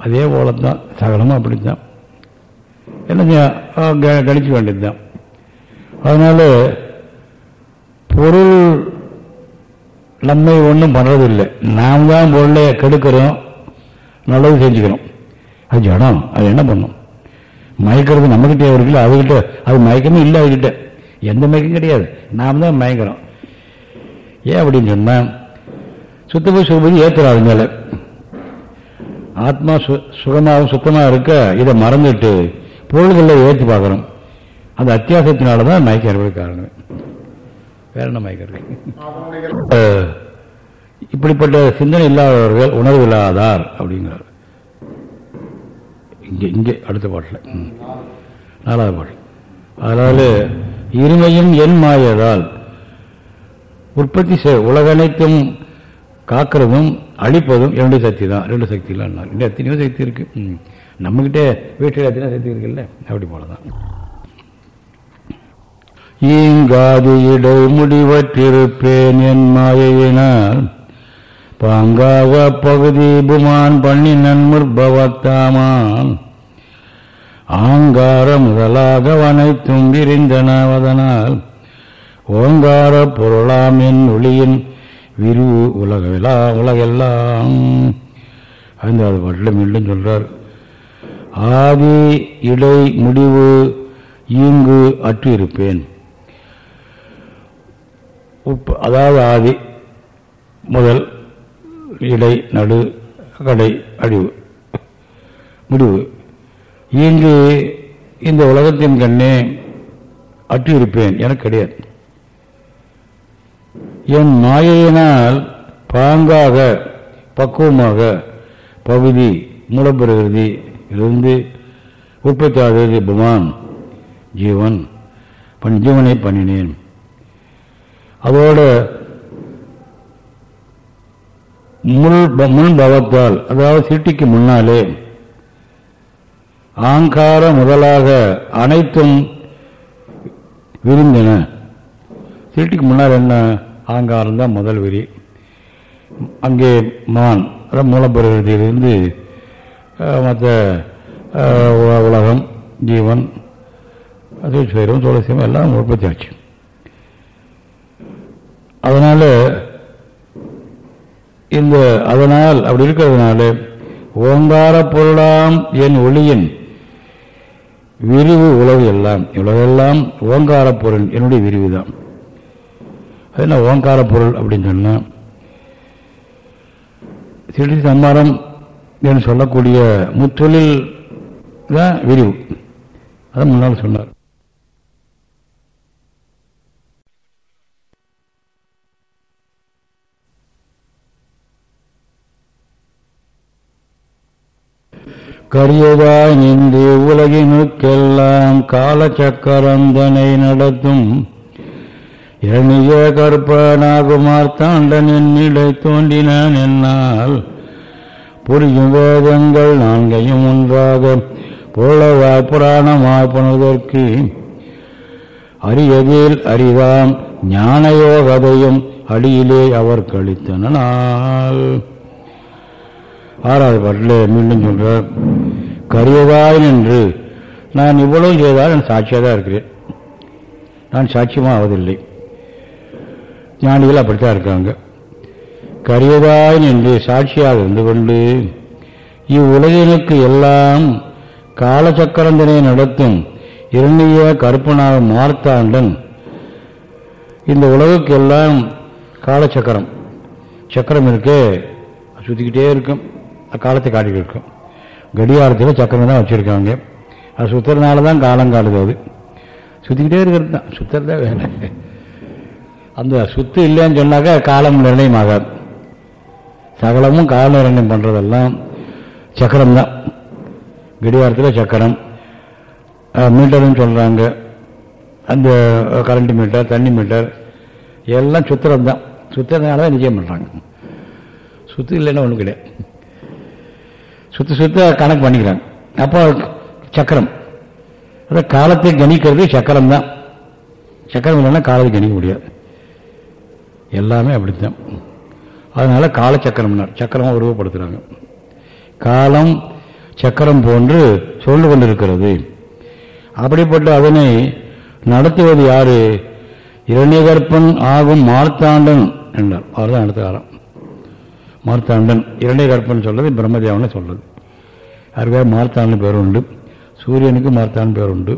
அதே போல தான் சகலமும் அப்படித்தான். என்ன கணிக்க வேண்டியது தான் அதனால பொருள் நம்மை ஒன்றும் பண்ணுறதில்லை நாம் தான் பொருளை கெடுக்கிறோம் நல்லது செஞ்சுக்கிறோம். அது ஜடம். அது என்ன பண்ணும்? மயக்கிறது நம்மகிட்டே இருக்குல்ல அதுகிட்ட அது மயக்கமே இல்லை அதுகிட்ட. எந்த மயக்கம் கிடையாது. நாம் தான் மயக்கிறோம் ஏன் அப்படின்னு சொன்னால் சுத்தபதி சுகபதி ஏற்றுறாது மேலே. ஆத்மா சு சுகமாகவும் சுத்தமாக இருக்க இதை மறந்துட்டு பொருள்களில் ஏற்றி பார்க்குறோம் அந்த அத்தியாசத்தினால தான் மயக்கம் ஏற்படுறது காரணம். வேற என்ன மயக்கிறது? இப்படிப்பட்ட சிந்தனை இல்லாதவர்கள் உணர்வு இல்லாதார் அப்படிங்கிறார். இங்கே இங்கே அடுத்த பாட்டில் ம். நாலாவது பாட்டு அதாவது இருமையும் என் மாயதால் உற்பத்தி செய் உலகனைத்தும் காக்கிறதும் அழிப்பதும் இரண்டு சக்தி தான் ரெண்டு சக்திலாம் தான் எத்தனையோ சக்தி இருக்குது ம். நம்மகிட்ட வீட்டில் எத்தனையோ சக்தி இருக்குல்ல? அப்படி போலதான். ஈங்காது இடை முடிவற்றிருப்பேன் என் மாயையினால். பாங்காக பகுதி புமான் பண்ணி நன்முற்பவத்தாமான் ஆங்கார முதலாக அனைத்தும் விரிந்தனவதனால் ஓங்கார பொருளாம் என் ஒளியின் விரிவு உலகெலா உலகெல்லாம். ஐந்தாவது பாட்டில் மீண்டும் சொல்றார். ஆதி இடை முடிவு ஈங்கு அற்று இருப்பேன் உப் அதாவது ஆதி முதல் இடை நடு கடை அழிவு. முடிவு. இங்கு இந்த உலகத்தின் கண்ணே அற்று இருப்பேன் எனக்கு கிடையாது. என் மாயையினால் பாங்காக பக்குவமாக பகுதி மூலப்பிரகிருதி இருந்து உற்பத்தி ஆகிறது புமான் ஜீவன். பண் ஜீவனை பண்ணினேன். அதோட முள் முன் பவத்தால் அதாவது சிட்டிக்கு முன்னாலே ஆங்கார முதலாக அனைத்தும் விரும்பின. சிட்டிக்கு முன்னால் என்ன? ஆங்காரம் தான் முதல் விரி. அங்கே மான் மூலப்பிரகிருதியிலிருந்து மற்ற உலகம் ஜீவன் சூழ்ச்சிவரம் துளசியம் எல்லாம் உற்பத்தி ஆச்சு. அதனால இந்த அதனால் அப்படி இருக்கிறதுனால ஓங்கார பொருளாம் என் ஒளியின் விரிவு உலகு எல்லாம் உலகெல்லாம் ஓங்கார பொருள் என்னுடைய விரிவு தான். அது என்ன ஓங்கார பொருள் அப்படின்னு சொன்னால் திருச்சி சம்மாரம் என்று சொல்லக்கூடிய முத்தொழில் தான் விரிவு. அதை முன்னால் சொன்னார். கரியதாய் நின்று உலகினுக்கெல்லாம் காலச்சக்கரந்தனை நடத்தும். இரணிய கற்பனாகுமார் தாண்டன் என்னிடை தோன்றினான் என்னால். புரியும் வேதங்கள் நான்கையும் ஒன்றாக போலவா புராணமாய் போனதற்கு அரியதில் அரிதாம் ஞானயோகதையும் அடியிலே அவர் கழித்தனால் ஆறாவது பாட்டில் மீண்டும் சொல்கிறார் கரியதாய் நின்று நான் இவ்வளவு செய்தால் நான் சாட்சியாக தான் இருக்கிறேன். நான் சாட்சியமாக ஆவதில்லை. ஞானிகள் அப்படித்தான் இருக்காங்க. கரியதாய் நின்று சாட்சியாக இருந்து கொண்டு இவ்வுலகினுக்கு எல்லாம் காலச்சக்கரந்தனை நடத்தும் இரண்டிய கருப்பனாக மார்த்தாண்டன் இந்த உலகுக்கெல்லாம் காலச்சக்கரம் சக்கரம் இருக்கே சுற்றிக்கிட்டே இருக்கும். காலத்தை காட்டிக்கிட்டு இருக்கும் கடிகாரத்தில் சக்கரம் தான் வச்சுருக்காங்க. அது சுற்றுறதுனால தான் காலம் காலுது அது. சுற்றிக்கிட்டே இருக்கிறது தான். சுற்றுறதே வேணும் அந்த சுத்து இல்லைன்னு சொன்னாக்கா காலம் நிர்ணயம் ஆகாது சகலமும் கால நிர்ணயம் பண்ணுறதெல்லாம் சக்கரம் தான். கடிகாரத்தில் சக்கரம். மீட்டர்னு சொல்கிறாங்க அந்த கரண்ட் மீட்டர் தண்ணி மீட்டர் எல்லாம் சுத்துறது தான் சுத்துறதுனால தான் நிச்சயம் பண்ணுறாங்க சுத்து இல்லைன்னா ஒன்றும் கிடையாது. சுத்த சுத்த கணக்கு பண்ணிக்கிறாங்க. அப்போ சக்கரம். அதான் காலத்தை கணிக்கிறது சக்கரம் தான். சக்கரம் இல்லைன்னா காலத்தை கணிக்க முடியாது. எல்லாமே அப்படித்தான். அதனால காலச்சக்கரம்னார் சக்கரமாக உருவப்படுத்துகிறாங்க காலம் சக்கரம் போன்று சொல்லு கொண்டிருக்கிறது. அப்படிப்பட்ட அதனை நடத்துவது யாரு? இரணிகற்பன் ஆகும் மார்த்தாண்டன் என்றார். அவர்தான் அடுத்த காலம். மார்த்தாண்டன் இரணிகற்பன் சொல்றது பிரம்மதேவனை சொல்றது. யாருக்காக மார்த்தாண்டன் பேர் உண்டு சூரியனுக்கு மார்த்தான் பேர் உண்டு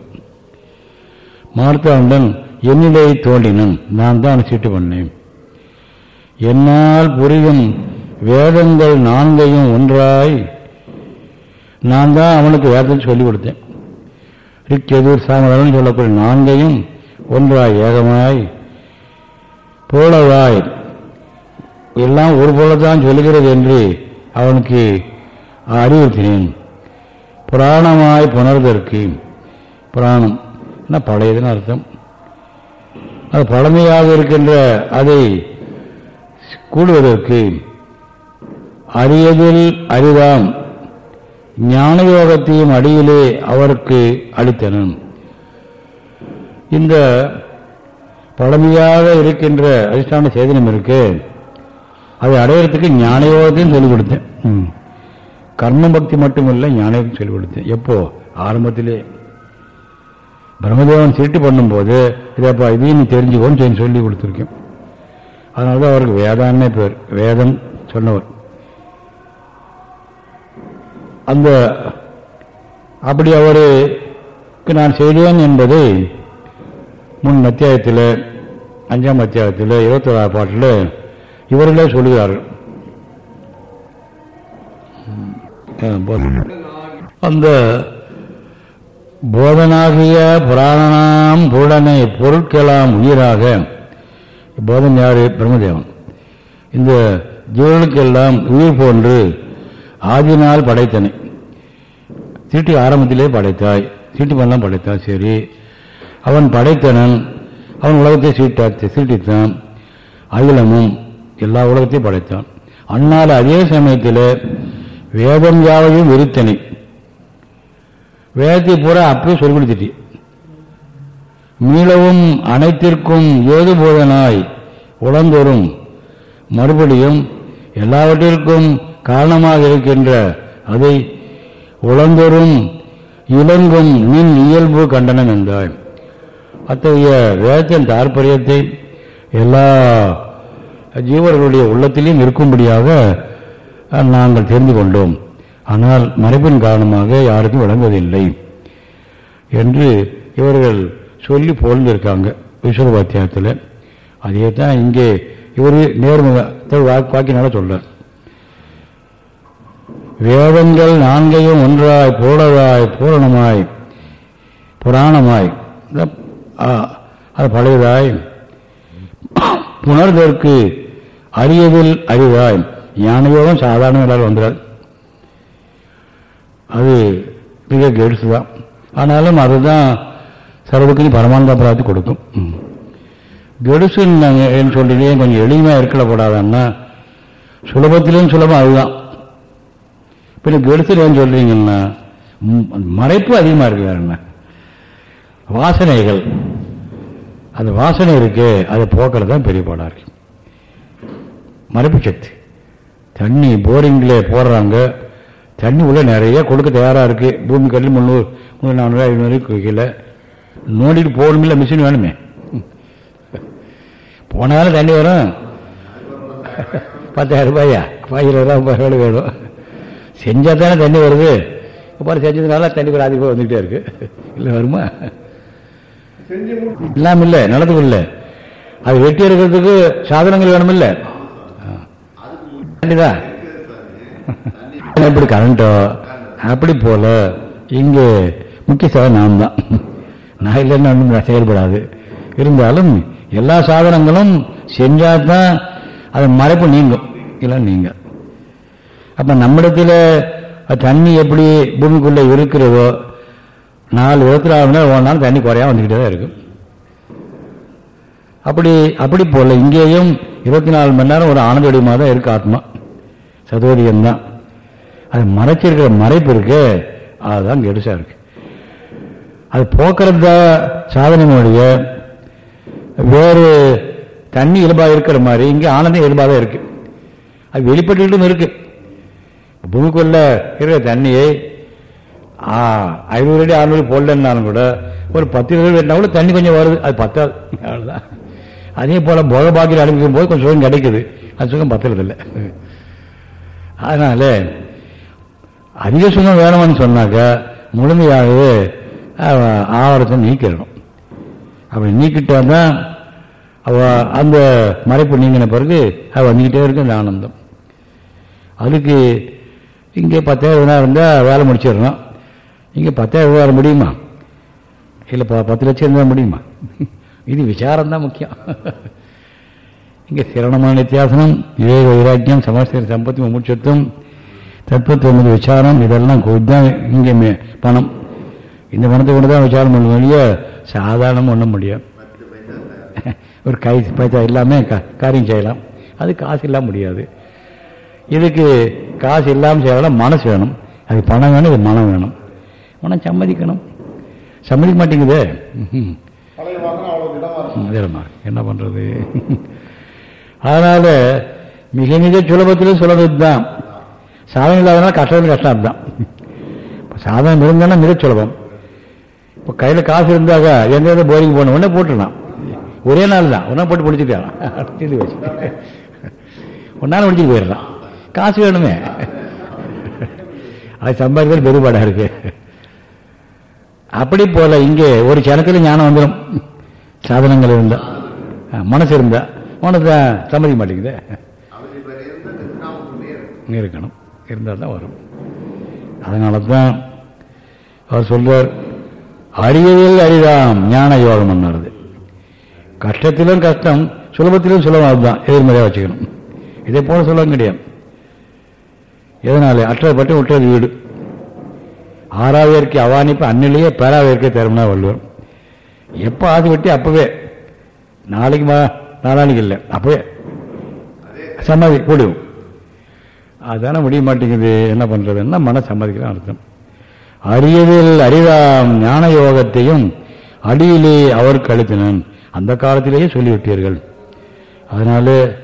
மார்த்தாண்டன் என்னிலே தோண்டினன் நான் தான் சீட்டு பண்ணேன். என்னால் புரியும் வேதங்கள் நான்கையும் ஒன்றாய் நான் தான் அவனுக்கு வேதத்தை சொல்லிக் கொடுத்தேன். ரிக்கெதூர் சாமதன் சொல்லக்கூடிய நான்கையும் ஒன்றாய் ஏகமாய் போலவாய் எல்லாம் ஒரு போலத்தான் சொல்கிறது என்று அவனுக்கு அறிவுறுத்தினேன். புராணமாய் புணர்தற்கு புராணம். என்ன பழையதுன்னு அர்த்தம்? அது பழமையாக இருக்கின்ற அதை கூடுவதற்கு அரியதில் அரிதாம் ஞானயோகத்தையும் அடியிலே அவருக்கு அளித்தனன். இந்த பழமையாக இருக்கின்ற அதிஷ்டான சேதனம் இருக்கு. அதை அடையிறதுக்கு ஞானயோகத்தையும் சொல்லிக் கொடுத்தேன். ம். கர்ம பக்தி மட்டுமில்லை ஞானயோகம் சொல்லிக் கொடுத்தேன். எப்போ? ஆரம்பத்திலே. பிரம்மதேவன் திருட்டு பண்ணும்போது இதப்பா இதையும் நீ தெரிஞ்சுக்கோன்னு சொல்லி சொல்லி கொடுத்துருக்கேன். அதனால தான் அவருக்கு வேதான்னே பேர் வேதம் சொன்னவர். அந்த அப்படி அவருக்கு நான் செய்தேன் என்பதை முன் அத்தியாயத்தில் அஞ்சாம் அத்தியாயத்தில் இருபத்தோராம் பாட்டில் இவர்களே போதும். அந்த போதனாகிய புராணனாம் பூடனை பொருட்களாம் உயிராக போதன் யாரு? பிரம்மதேவன். இந்த ஜீவனுக்கெல்லாம் உயிர் போன்று ஆதினால் படைத்தனை. சீட்டு ஆரம்பத்திலே படைத்தாய் சீட்டு பண்ணலாம் படைத்தாய் சரி. அவன் படைத்தனன் அவன் உலகத்தை சீட்டா சீட்டித்தான் அகிலமும் எல்லா உலகத்தையும் படைத்தான். அன்னால் அதே சமயத்தில் வேதம் யாவையும் விருத்தனை வேதத்தை பூரா அப்படியே சொல்லி கொடுத்துட்டி மீளவும் அனைத்திற்கும் ஏது போதனாய் உழந்தோறும் மறுபடியும் எல்லாவற்றிற்கும் காரணமாக இருக்கின்ற அதை உழந்தோறும் இலங்கும் மின் இயல்பு கண்டனம் என்றாய். அத்தகைய வேதத்தின் தாற்பயத்தை எல்லா ஜீவர்களுடைய உள்ளத்திலையும் இருக்கும்படியாக நாங்கள் தெரிந்து கொண்டோம். ஆனால் மறைப்பின் காரணமாக யாருக்கும் விளங்குவதில்லை என்று இவர்கள் சொல்லி புகழ்ந்திருக்காங்க விஸ்வபாத்தியாயத்தில் அதே தான் இங்கே இவர் நேர்முக வாக்கினால சொல்றார். வேதங்கள் நான்கையும் ஒன்றாய் பூரணமாய் பூரணமாய் புராணமாய் அது பழையதாய். புணர்தற்கு அரியதில் அறிவாய் ஞானயோகம் சாதாரண எல்லாரும் வந்துடாது அது மிக கெடுசு தான் ஆனாலும் அதுதான் சர்வதுக்கு பரமானந்த பிராப்தி கொடுக்கும். கெடுசுன்னு நாங்கள் சொல்றீங்க? கொஞ்சம் எளிமையாக இருக்கக்கூடாதுன்னா சுலபத்திலேயும் சுலபம் அதுதான். பின்ன கெடுசல் ஏன் சொல்கிறீங்கன்னா மறைப்பு அதிகமாக இருக்கு வேற என்ன? வாசனைகள். அந்த வாசனை இருக்கு அதை போக்குறது தான் பெரிய பாடாக இருக்கு. மறைப்பு சக்தி. தண்ணி போரிங்கில் போடுறாங்க. தண்ணி உள்ள நிறைய கொடுக்க தயாராக இருக்கு. பூமி கல்வி முந்நூறு முந்நூறு நானூறு ஐநூறு கீழே. நோண்டிட்டு போகணுமில்ல மிஷின் வேணுமே. போனாலும் தண்ணி வரும். பத்தாயிரம் ரூபாயா? பதினஞ்சு ரூபா ரூபாய் வேணும். செஞ்சால் தானே தண்ணி வருது. இப்போ செஞ்சதுனால தண்ணி கூட அதிகமாக வந்துக்கிட்டே இருக்கு. இல்லை வருமா? இல்லாம இல்லை நிலத்துக்குள்ள அது வெட்டி இருக்கிறதுக்கு சாதனங்கள் வேணுமில்ல. கண்டிதான் எப்படி கரண்டோ அப்படி போல இங்கே முக்கிய சேவை நாம் தான் நான் இல்லைன்னு ஒன்றும் செயல்படாது. இருந்தாலும் எல்லா சாதனங்களும் செஞ்சால் தான் அது மறைப்பு நீங்கும். இல்லை நீங்க. அப்போ நம்மிடத்தில் தண்ணி எப்படி பூமிக்குள்ளே இருக்கிறதோ நாலு விதத்தில் நாலு மணி நேரம் தண்ணி குறையாம வந்துக்கிட்டே தான் இருக்கும். அப்படி அப்படி போல இங்கேயும் இருபத்தி நாலு மணி நேரம் ஒரு ஆனந்த வடிவமாக தான் இருக்கு ஆத்மா. சதோதியம் தான் அது மறைச்சிருக்கிற மறைப்பு இருக்கு அதுதான் கெடுசா இருக்கு. அது போக்குறது தான் வேறு தண்ணி இயல்பாக இருக்கிற மாதிரி இங்கே ஆனந்தம் இயல்பாக தான் இருக்கு. அது வெளிப்பட்டுக்கிட்டும் இருக்கு. பூமிக்குள்ள இருக்கிற தண்ணியை ஆ, ஐநூறு அடி அறுநூறு போடலன்னாலும் கூட ஒரு பத்து இருபது வேணுன்னா கூட தண்ணி கொஞ்சம் வருது. அது பத்தாது. அவ்வளோதான் அதே போல போக பாக்கியில் அனுப்பிக்கும் போது கொஞ்சம் சுகம் கிடைக்குது. அது சுகம் பத்துறதில்லை. அதனால அதிக சுகம் வேணும்னு சொன்னாக்கா முழுமையாகவே ஆவரத்தை நீக்கிடணும். அப்படி நீக்கிட்டா தான் அவ அந்த மறைப்பு நீங்கின பிறகு அவள் வந்துக்கிட்டே இருக்கு அந்த ஆனந்தம். அதுக்கு இங்கே பத்தாயிரம் ரூபா இருந்தால் வேலை முடிச்சிடணும். இங்கே பத்தாயிரம் ரூபா முடியுமா? இல்லை ப பத்து லட்சம் இருந்தால் முடியுமா? இது விசாரம் தான் முக்கியம். இங்கே சிரணமான வித்தியாசனம் விவேக வைராக்கியம் சமஸ்திர சம்பத்தி முமுட்சத்துவம் தத்துவத்துவம் விசாரம் இதெல்லாம் தான் இங்கே பணம். இந்த பணத்தை கொண்டு தான் விசாரம் பண்ண முடியும் சாதாரணம் பண்ண முடியும் ஒரு கை பைசா எல்லாமே காரியம் செய்யலாம். அது காசு இல்லாமல் முடியாது. இதுக்கு காசு இல்லாமல் செய்யலாம் மனசு வேணும். அது பணம் வேணும் இது மனம் வேணும். மனம் சம்மதிக்கணும். சம்மதிக்க மாட்டேங்குதே. அவ்வளோ என்ன பண்றது? அதனால மிக மிக சுலபத்திலும் சுலபம் தான் சாதனம் இல்லாதனால கஷ்டம் கஷ்டம் தான் இப்போ சாதனம் இருந்தாலும் மிக சுலபம். இப்போ கையில் காசு இருந்தாக்க எங்கேயாவது போரிங் போகணும் உடனே போட்டுடலாம். ஒரே நாள் தான். ஒன்றா போட்டு பிடிச்சிட்டான் தீர்ந்து வச்சு ஒரு நாள் முடிச்சுட்டு போயிடலாம். காசு வேணுமே. அது சம்பாதிக்கிறது பெருபாடாக இருக்கு. அப்படி போல இங்கே ஒரு சனத்தில் ஞானம் வந்துடும் சாதனங்கள் இருந்தா மனசு இருந்தா மனசு சம்மதிக்க மாட்டேங்குது. இருக்கணும். இருந்தால் தான் வரும். அதனால தான் அவர் சொல்றார் அறியதில் அறிதாம் ஞான யோகம் என்னது கஷ்டத்திலும் கஷ்டம் சுலபத்திலும் சுலபம் அதுதான் எதிர்மறையாக வச்சுக்கணும். இதே போல சுலபம் கிடையாது. எதனால? அற்றது பட்டு விட்டது வீடு. ஆறாவது அவானிப்பு அன்னிலேயே பேராவது தருமனா வள்ளுவர். எப்போ ஆதி வெட்டி அப்பவே. நாளைக்கு மா நாளானிக்கு இல்லை அப்பவே. சம்மதி கூடும் அதான முடிய மாட்டேங்குது என்ன பண்ணுறதுன்னா மன சம்மதிக்கலாம் அர்த்தம். அரியதில் அரிதாம் ஞான யோகத்தையும் அடியிலே அவருக்கு அழுத்தினான் அந்த காலத்திலேயே சொல்லிவிட்டீர்கள். அதனால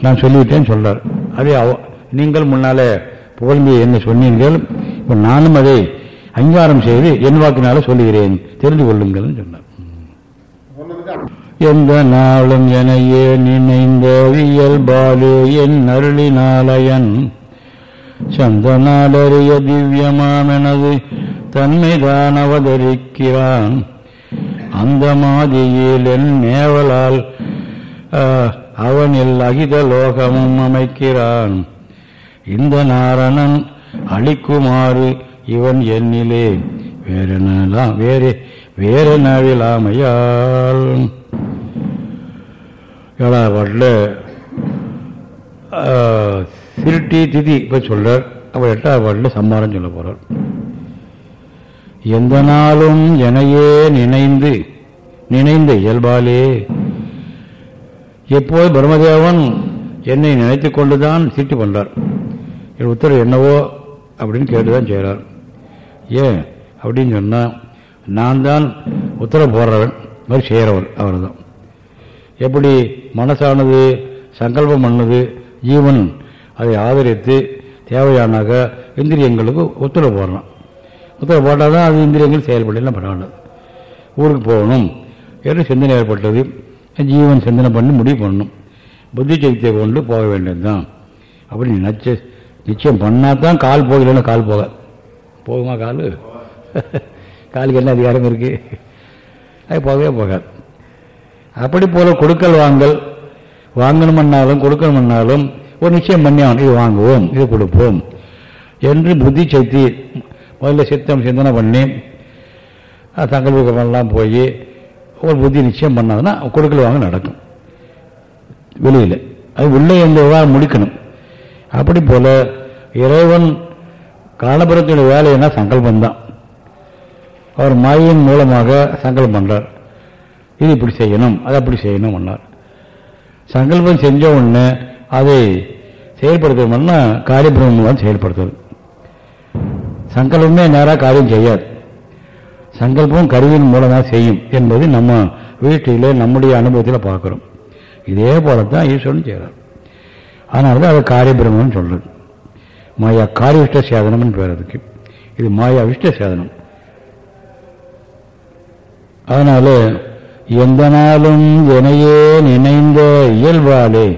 நான் சொல்லிவிட்டேன்னு சொல்றார். அதே அவ- நீங்கள் முன்னாலே புகழ்ந்து என்ன சொன்னீர்கள். இப்போ நானும் அதை அங்கீகாரம் செய்து என் வாக்கினால சொல்லுகிறேன். தெரிந்து கொள்ளுங்கள் சொன்னார். எந்த நாளும் எனையே நினைந்த இயல்பாலே என் அருளினாலயன். சந்த நாளறிய திவ்யமாமெனது தன்மைதான் அவதரிக்கிறான். அந்த மாதியில் என் மேவலால் அவனில் அகித லோகமும் அமைக்கிறான். இந்த நாரணன் அழிக்குமாறு இவன் என்னிலே. வேறெனலாம் வேறு வேறெனவிலாமையால் ஏழாவது பாட்டில் திருட்டி திதி இப்போ சொல்றார் அப்போ எட்டாவது பாட்டில் சம்மாரம் சொல்ல போகிறார் எந்த நாளும் எனையே நினைந்து நினைந்த இயல்பாலே. எப்போது பிரம்மதேவன் என்னை நினைத்து கொண்டுதான் சீட்டு பண்ணுறார் என் உத்தரவு என்னவோ அப்படின்னு கேட்டுதான் செய்கிறார் ஏன்? அப்படின்னு சொன்னால் நான் தான் உத்தரவு போடுறவன் மாதிரி செய்கிறவன் அவர் தான் எப்படி மனசானது சங்கல்பம் பண்ணது ஜீவன் அதை ஆதரித்து தேவையானாக இந்திரியங்களுக்கு உத்தரவு போடலாம். உத்தரவு போட்டால் தான் அது இந்திரியங்கள் செயல்படலாம் பரவாயில்ல. ஊருக்கு போகணும். என்று சிந்தனை ஏற்பட்டது. ஜீவன் சிந்தனை பண்ணி முடிவு பண்ணணும். புத்தி சக்தியை கொண்டு போக வேண்டியது தான் அப்படின்னு நிச்சய நிச்சயம் பண்ணால் தான் கால் போகலைன்னா கால் போக போகுமா கால்? காலுக்கு என்ன அதிகாரம் இருக்குது அது போகவே போகாது. அப்படி போல் கொடுக்கல் வாங்கல் வாங்கணுமன்னாலும் கொடுக்கணுமன்னாலும் ஒரு நிச்சயம் பண்ணி ஆகணும். இது வாங்குவோம் இது கொடுப்போம். என்று புத்தி சக்தி முதல்ல சித்தம் சிந்தனை பண்ணி அஹ், போய் ஒரு புத்தி நிச்சயம் பண்ணாதுன்னா கொடுக்கல் வாங்க நடக்கும். வெளியில். அது உள்ளே இந்த விவகாரம் முடிக்கணும். அப்படி போல இறைவன் காலபுரத்தினுடைய வேலை என்ன சங்கல்பம் தான். அவர் மாயின் மூலமாக சங்கல்பம் பண்ணுறார் இது இப்படி செய்யணும் அதை அப்படி செய்யணும் பண்ணார் சங்கல்பம் செஞ்ச உடனே அதை செயல்படுத்தணும்னா காரியபிரமம் தான் செயல்படுத்துறது சங்கல்பமே நேராக காரியம் செய்யாது. சங்கல்பம் கருவியின் மூலமாக செய்யும் என்பது நம்ம வீட்டில் நம்முடைய அனுபவத்தில் பார்க்குறோம். இதே போல தான் ஈஸ்வரன் செய்கிறார் அதனால தான் அதை காரியபிரமம்னு சொல்கிறது மாயா காரியவிஷ்ட சேதனம்னு பேர் அதுக்கு. இது மாயா விஷ்ட சேதனம். அதனால எந்த நாளும் எனையே நினைந்த இயல்பாலே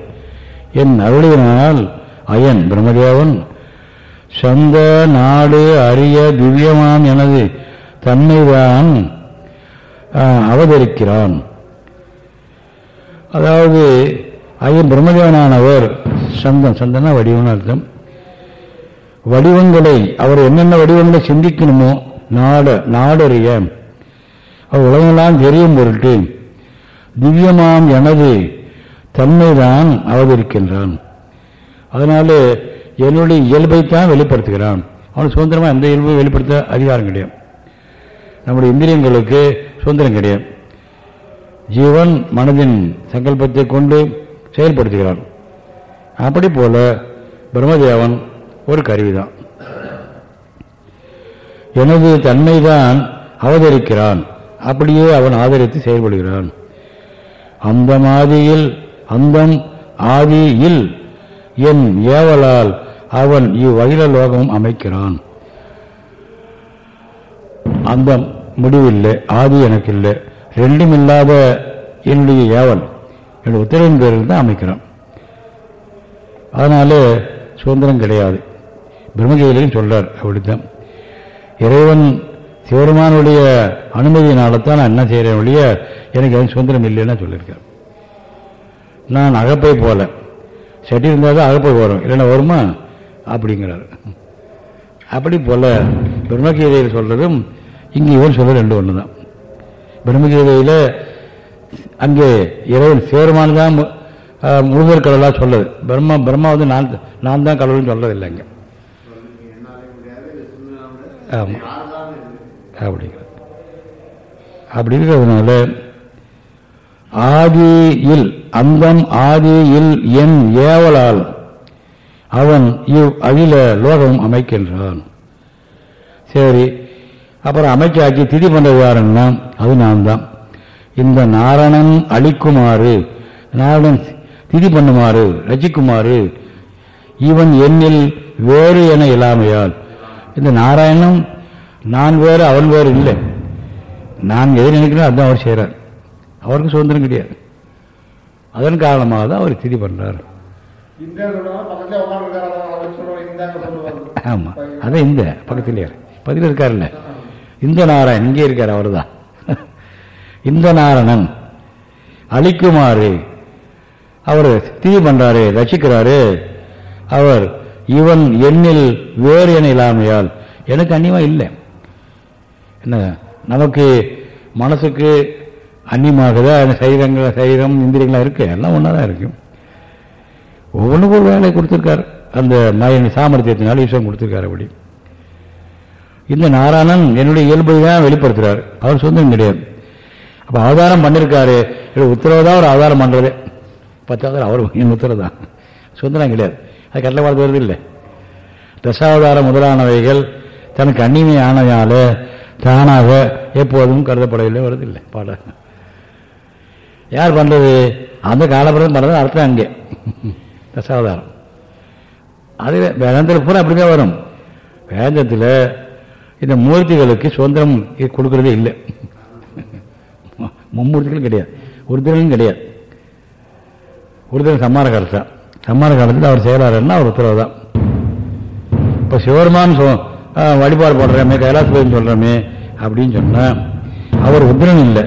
என் அருளினால் அயன் பிரம்மதேவன் சொந்த நாடு அரிய திவ்யமாம் எனது தன்மைதான் அவதரிக்கிறான். அதாவது ஐயன் பிரம்மதேவனானவர் சந்தம் சந்தனா வடிவம்னு அர்த்தம். வடிவங்களை அவர் என்னென்ன வடிவங்களை சிந்திக்கணுமோ நாட நாடறிய அவர் உலகெல்லாம் தெரியும் பொருட்டு திவ்யமாம் எனது தன்மைதான் அவதரிக்கின்றான். அதனால என்னுடைய இயல்பைத்தான் வெளிப்படுத்துகிறான். அவன் சுதந்திரமாக எந்த இயல்பையும் வெளிப்படுத்த அதிகாரம் கிடையாது. நம்முடைய இந்திரியங்களுக்கு சுதந்திரம் கிடையாது. ஜீவன் மனதின் சங்கல்பத்தை கொண்டு செயல்படுத்துகிறான். அப்படி போல பிரம்மதேவன் ஒரு கருவிதான். எனது தன்மைதான் அவதரிக்கிறான். அப்படியே அவன் ஆதரித்து செயல்படுகிறான். அந்த மாதியில் அந்தம் ஆதியில் என் ஏவலால் அவன் இவ்வகில லோகம் அமைக்கிறான். அந்த முடிவில்லை ஆதி எனக்கு இல்லை ரெண்டும் இல்லாத என்னுடைய ஏவல் என்னுடைய உத்தரவின் பேரில் தான் அமைக்கிறான். அதனால சுதந்திரம் கிடையாது. பிரம்மகீதையிலையும் சொல்கிறார் அப்படித்தான் இறைவன் சிவருமானுடைய அனுமதியினால்தான் நான் என்ன செய்கிறேன் ஒழிய எனக்கு எதுவும் சுதந்திரம் இல்லைன்னு சொல்லியிருக்கேன் நான் அகப்பை போல. செட்டி இருந்தால் தான் அகப்பை வரும் இல்லைன்னா வருமா? அப்படிங்கிறார். அப்படி போல பிரம்மகீதையில் சொல்கிறதும் இங்கே இவன் சொல்ல ரெண்டு ஒன்று தான் பிரம்மகீதையில் அங்கே இறைவன் சிவருமான் தான் முழுதல் கடலாக சொல்லுது. பிரம்மா பிரம்மா வந்து நான் நான் தான் கடவுள்னு சொல்கிறது இங்கே ஆமாம் அப்படி அப்படி இருக்கிறதுனால ஆதியில் அந்தம் ஆதியில் என் ஏவலால் அவன் இவ் அகில லோகம் அமைக்கின்றான். சரி அப்புறம் அமைச்சாக்கி திதி பண்ண யாருன்னா அது நான் தான் இந்த நாரணன் அழிக்குமாறு நாரணன் திதி பண்ணுமாறு ரசிக்குமாறு இவன் என்னில் வேறு என இல்லாமையால் இந்த நாராயணம் நான் வேறு அவன் வேறு இல்லை. நான் எதை நினைக்கிறேன் அதுதான் அவர் செய்கிறார். அவருக்கு சுதந்திரம் கிடையாது. அதன் காரணமாக தான் அவர் திதி பண்றார். இந்த சொல்லுவாங்க பக்கத்துல உட்காந்து சொல்லுவாங்க இந்தாங்க சொல்லுவாங்க ஆமா. அதான் இந்த பக்கத்திலே பதில் இருக்காருல்ல. இந்த நாராயணன் இங்கே இருக்கார் அவர்தான். இந்த நாரணன் அழிக்குமாறு அவர் தீ பண்றாரு ரசிக்கிறாரு. அவர் இவன் எண்ணில் வேறு என இல்லாமையால் எனக்கு அந்நியமா இல்லை. என்ன நமக்கு மனசுக்கு அந்நியமாகுதா சரீரங்கள் சரீரம் இந்திரியங்களாக இருக்கு. எல்லாம் ஒன்றா தான் இருக்கும் ஒவ்வொன்றுக்கும் ஒரு வேலை கொடுத்துருக்காரு. அந்த மயன் சாமர்த்தியத்தினால் ஈஸ்வரன் கொடுத்துருக்காரு அப்படி. இந்த நாராயணன் என்னுடைய இயல்பை தான் வெளிப்படுத்துகிறார் அவர் சொந்தம் கிடையாது. அப்போ அவதாரம் பண்ணியிருக்காரு இது உத்தரவு தான் ஒரு அவதாரம் பண்றது. பத்தாவது அவர் என் உத்தரவு தான். சுதந்திரம் கிடையாது. அது கடலை வாழ்த்து வருதில்லை தசாவதாரம் முதலானவைகள் தனக்கு அந்நிமை ஆனதால தானாக எப்போதும் கருதப்படவில்லை வருதில்லை பாட யார் பண்ணுறது அந்த காலப்பிரதம் பண்ணுறது அர்த்தம் அங்கே. தசாவதாரம். அது வேதாந்தத்தில் பூரா அப்படிதான் வரும். வேதாந்தத்தில் இந்த மூர்த்திகளுக்கு சுதந்திரம் கொடுக்கறதே இல்லை. மும்மூர்த்திகளும் கிடையாது. ஒருத்தரும் கிடையாது. ஒருத்தர் சம்மார காலத்தான் காலத்தில் அவர் செயலாளர்னா அவர் உத்தரவு தான் இப்போ சிவருமான் சொ வழிபாடு போடுறமே கைலாசபதி சொல்கிறோமே அப்படின்னு சொன்னால் அவர் உத்திரன் இல்லை.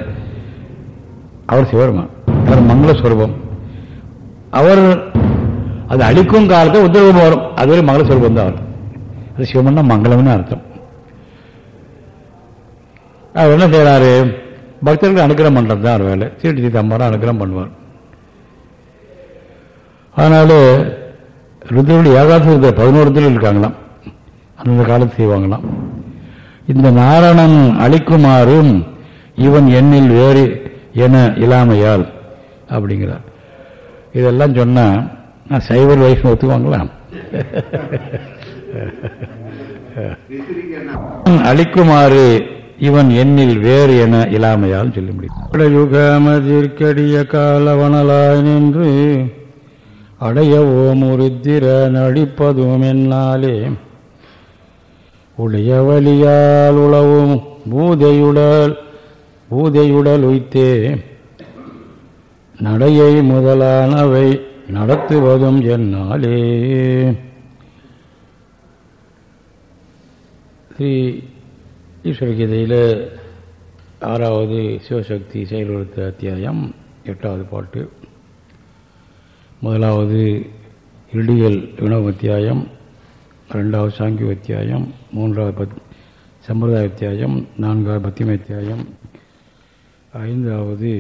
அவர் சிவருமான் அவர் மங்களஸ்வரூபம் அவர் அது அழிக்கும் காலத்தில் உத்தரவு வரும் அதுவரை மங்களஸ்வரூபம் தான் அவர். அது சிவமன்னா மங்களம்னு அர்த்தம். அவர் என்ன செய்கிறாரு பக்தர்களுக்கு அனுகிரகம் பண்ணுறது தான் அவர் வேலை. சீட்டு தம்பாரம் அனுகிரகம் பண்ணுவார். அதனால் ருத்ரனுடைய ஏகாச பதினோரு இருக்காங்களாம். அந்த காலத்து செய்வாங்களாம். இந்த நாரணன் அழிக்குமாறும் இவன் எண்ணில் வேறு என இல்லாமையால் அப்படிங்கிறார். இதெல்லாம் சொன்னால் நான் சைவர் வயசு ஒத்துக்குவாங்களா? அழிக்குமாறு இவன் எண்ணில் வேறு என இல்லாமையால் சொல்ல முடியும். யுகமதிற்கடிய காலவனலாய் நின்று அடையவோம் உருத்திர நடிப்பதும் என்னாலே உடைய வழியால் உளவும் பூதையுடல் பூதையுடல் உய்த்தே நடையை முதலானவை நடத்துவதும் என்னாலே. ஸ்ரீ ஈஸ்வரகீதையில் ஆறாவது சிவசக்தி செயல்படுத்த அத்தியாயம் எட்டாவது பாட்டு. முதலாவது இடியல் வினவு அத்தியாயம் ரெண்டாவது சாங்கிய அத்தியாயம் மூன்றாவது பத் சம்பிரதாய அத்தியாயம் நான்காவது பத்திம அத்தியாயம் ஐந்தாவது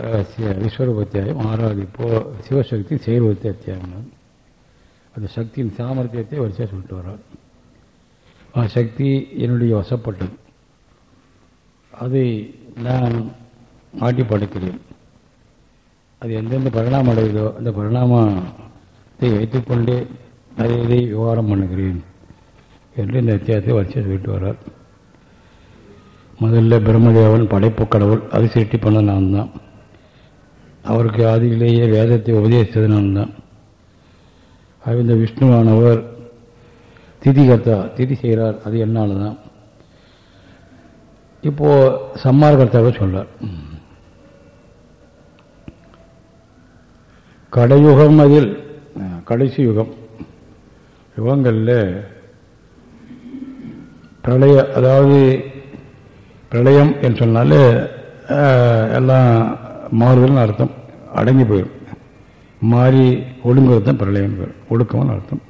அஹ், விஸ்வரூப அத்தியாயம் ஆறாவது இப்போ சிவசக்தி செயல்படுத்த அத்தியாயம். அந்த சக்தியின் சாமர்த்தியத்தை வரிசையாக சொல்லிட்டு வர்றார். ஆ சக்தி என்னுடைய வசப்பட்டது அதை நான் ஆட்டி படைக்கிறேன் அது எந்தெந்த பரிணாமம் அடையுதோ அந்த பரிணாமத்தை வைத்துக்கொண்டே அதை இதை விவகாரம் பண்ணுகிறேன் என்று இந்த வித்தியாசத்தை வரிசை சொல்லிட்டு வர்றார். முதல்ல பிரம்மதேவன் படைப்பு கடவுள் அது சிருஷ்டி பண்ண நான் தான். அவருக்கு ஆதியிலேயே வேதத்தை உபதேசித்தது நான் தான். அது இந்த விஷ்ணுவானவர் திதி கர்த்தா திதி செய்கிறார் அது என்னால் தான் இப்போ சம்மார்கர்த்தாவை சொல்றார். கடையுகம் அதில் கடைசி யுகம். யுகங்களில் பிரளய அதாவது பிரளயம் என்று சொன்னாலே எல்லாம் மாறுதல்னு அர்த்தம். அடங்கி போயிடும் மாறி ஒடுங்குறது தான் பிரளயம் பேர். ஒடுக்கம்னு அர்த்தம்.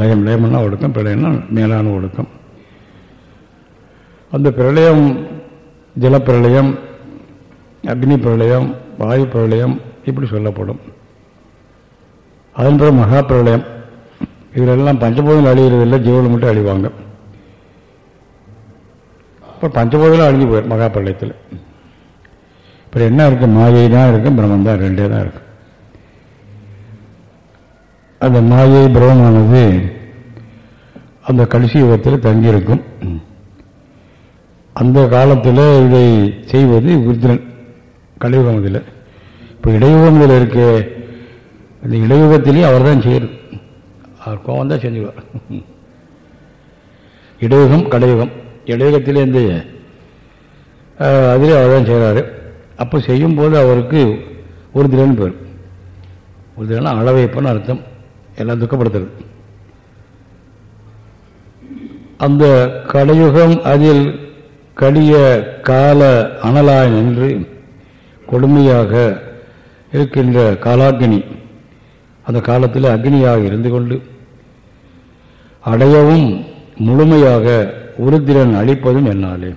லயம் லயம்னா ஒடுக்கம். பிரளயம்னா மேலான ஒடுக்கம். அந்த பிரளயம் ஜலப்பிரளயம் அக்னி பிரளயம் வாயு பிரளயம் இப்படி சொல்லப்படும். அதன் பிறகு மகா பிரளயம் இதிலெல்லாம் பஞ்சபூதம் அழிகிறதில்லை ஜீவன் மட்டும் அழிவாங்க. அப்புறம் பஞ்சபூதம் அழிஞ்சு போயிடும் மகா பிரளயத்தில் இப்போ என்ன இருக்கு? மாயை தான் இருக்கு பிரம்மன் தான் ரெண்டே தான் இருக்கு. அந்த மாயை பிரம்மமானது அந்த கடைசி யுகத்தில் தங்கியிருக்கும். அந்த காலத்தில் இதை செய்வது விருத்திரன் கலியுகம் இதில் இப்போ இடையுகம் இருக்கு இருக்க. அந்த இடையுகத்திலேயே அவர் தான் செய்யறது அவர் கோபம் தான் செஞ்சுவார் இடையுகம் கடையுகம். இடையுகத்திலேருந்து அதிலே அவர் தான் செய்கிறாரு அப்போ செய்யும்போது அவருக்கு ஒரு திடன் பேர். ஒரு திறன் அளவைப்பன்னு அர்த்தம். எல்லாம் துக்கப்படுத்துறது. அந்த கடையுகம் அதில் கடிய கால அனலாய் நின்று கொடுமையாக இருக்கின்ற காலாக்கினி. அந்த காலத்தில் அக்னியாக இருந்து கொண்டு அடையவும் முழுமையாக உருத்திரன் அழிப்பதும் என்னாலே.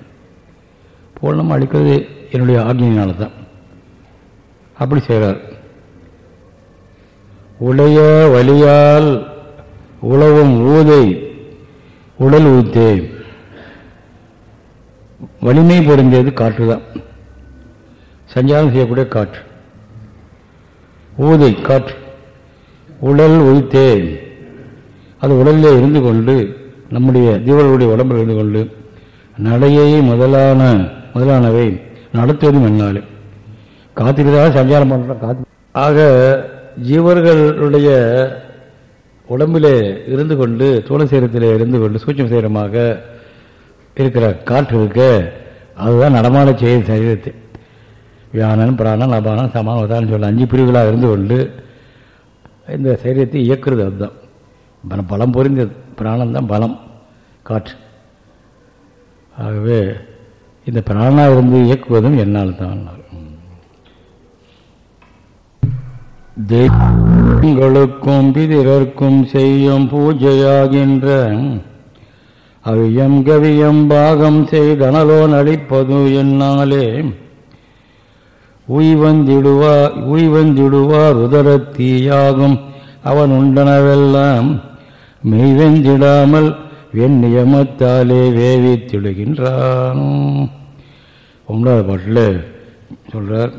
பூர்ணம் அழிப்பது என்னுடைய ஆக்னியினால தான் அப்படி செய்கிறார். உடைய வலியால் உழவும் ஊதை உடல் ஊத்தே. வலிமை பொருந்தியது காற்று தான் சஞ்சாரம் செய்யக்கூடிய காற்று. ஊதை காற்று. உடல் உயித்தே அது உடலிலே இருந்து கொண்டு நம்முடைய ஜீவர்களுடைய உடம்பில் இருந்து கொண்டு நடையை முதலான முதலானவை நடத்துவதும் என்னாலே. காத்திருந்தாக சஞ்சாரம் பண்ணுறோம் காத்து. ஆக ஜீவர்களுடைய உடம்பிலே இருந்து கொண்டு தோளசேரத்திலே இருந்து கொண்டு சூட்சம் சேரமாக இருக்கிற காற்று இருக்க அதுதான் நடமான செய்யும் சரீரத்தை. வியானன் பிராணன் அபானம் சமான் உதாரணம் சொல்ல அஞ்சு பிரிவுகளாக இருந்து கொண்டு இந்த சரீரத்தை இயக்குறது அதுதான். பலம் பலம் பொருந்தது பிராணம் தான் பலம் காற்று. ஆகவே இந்த பிராணா இருந்து இயக்குவதும் என்னால் தான். தெய்வங்களுக்கும் பிதிரர்க்கும் செய்யும் பூஜையாகின்ற அவியம் கவியம் பாகம் செய்தனலோ நடிப்பது என்னாலே உய்வந்திடுவா உய்வந்திடுவார் உதரத்தீயாகும் அவன் உண்டனவெல்லாம் மெய்வெந்திடாமல் வெண் நியமத்தாலே வேவித்திடுகின்றான். ஒன்றாவது பாட்டில் சொல்றார்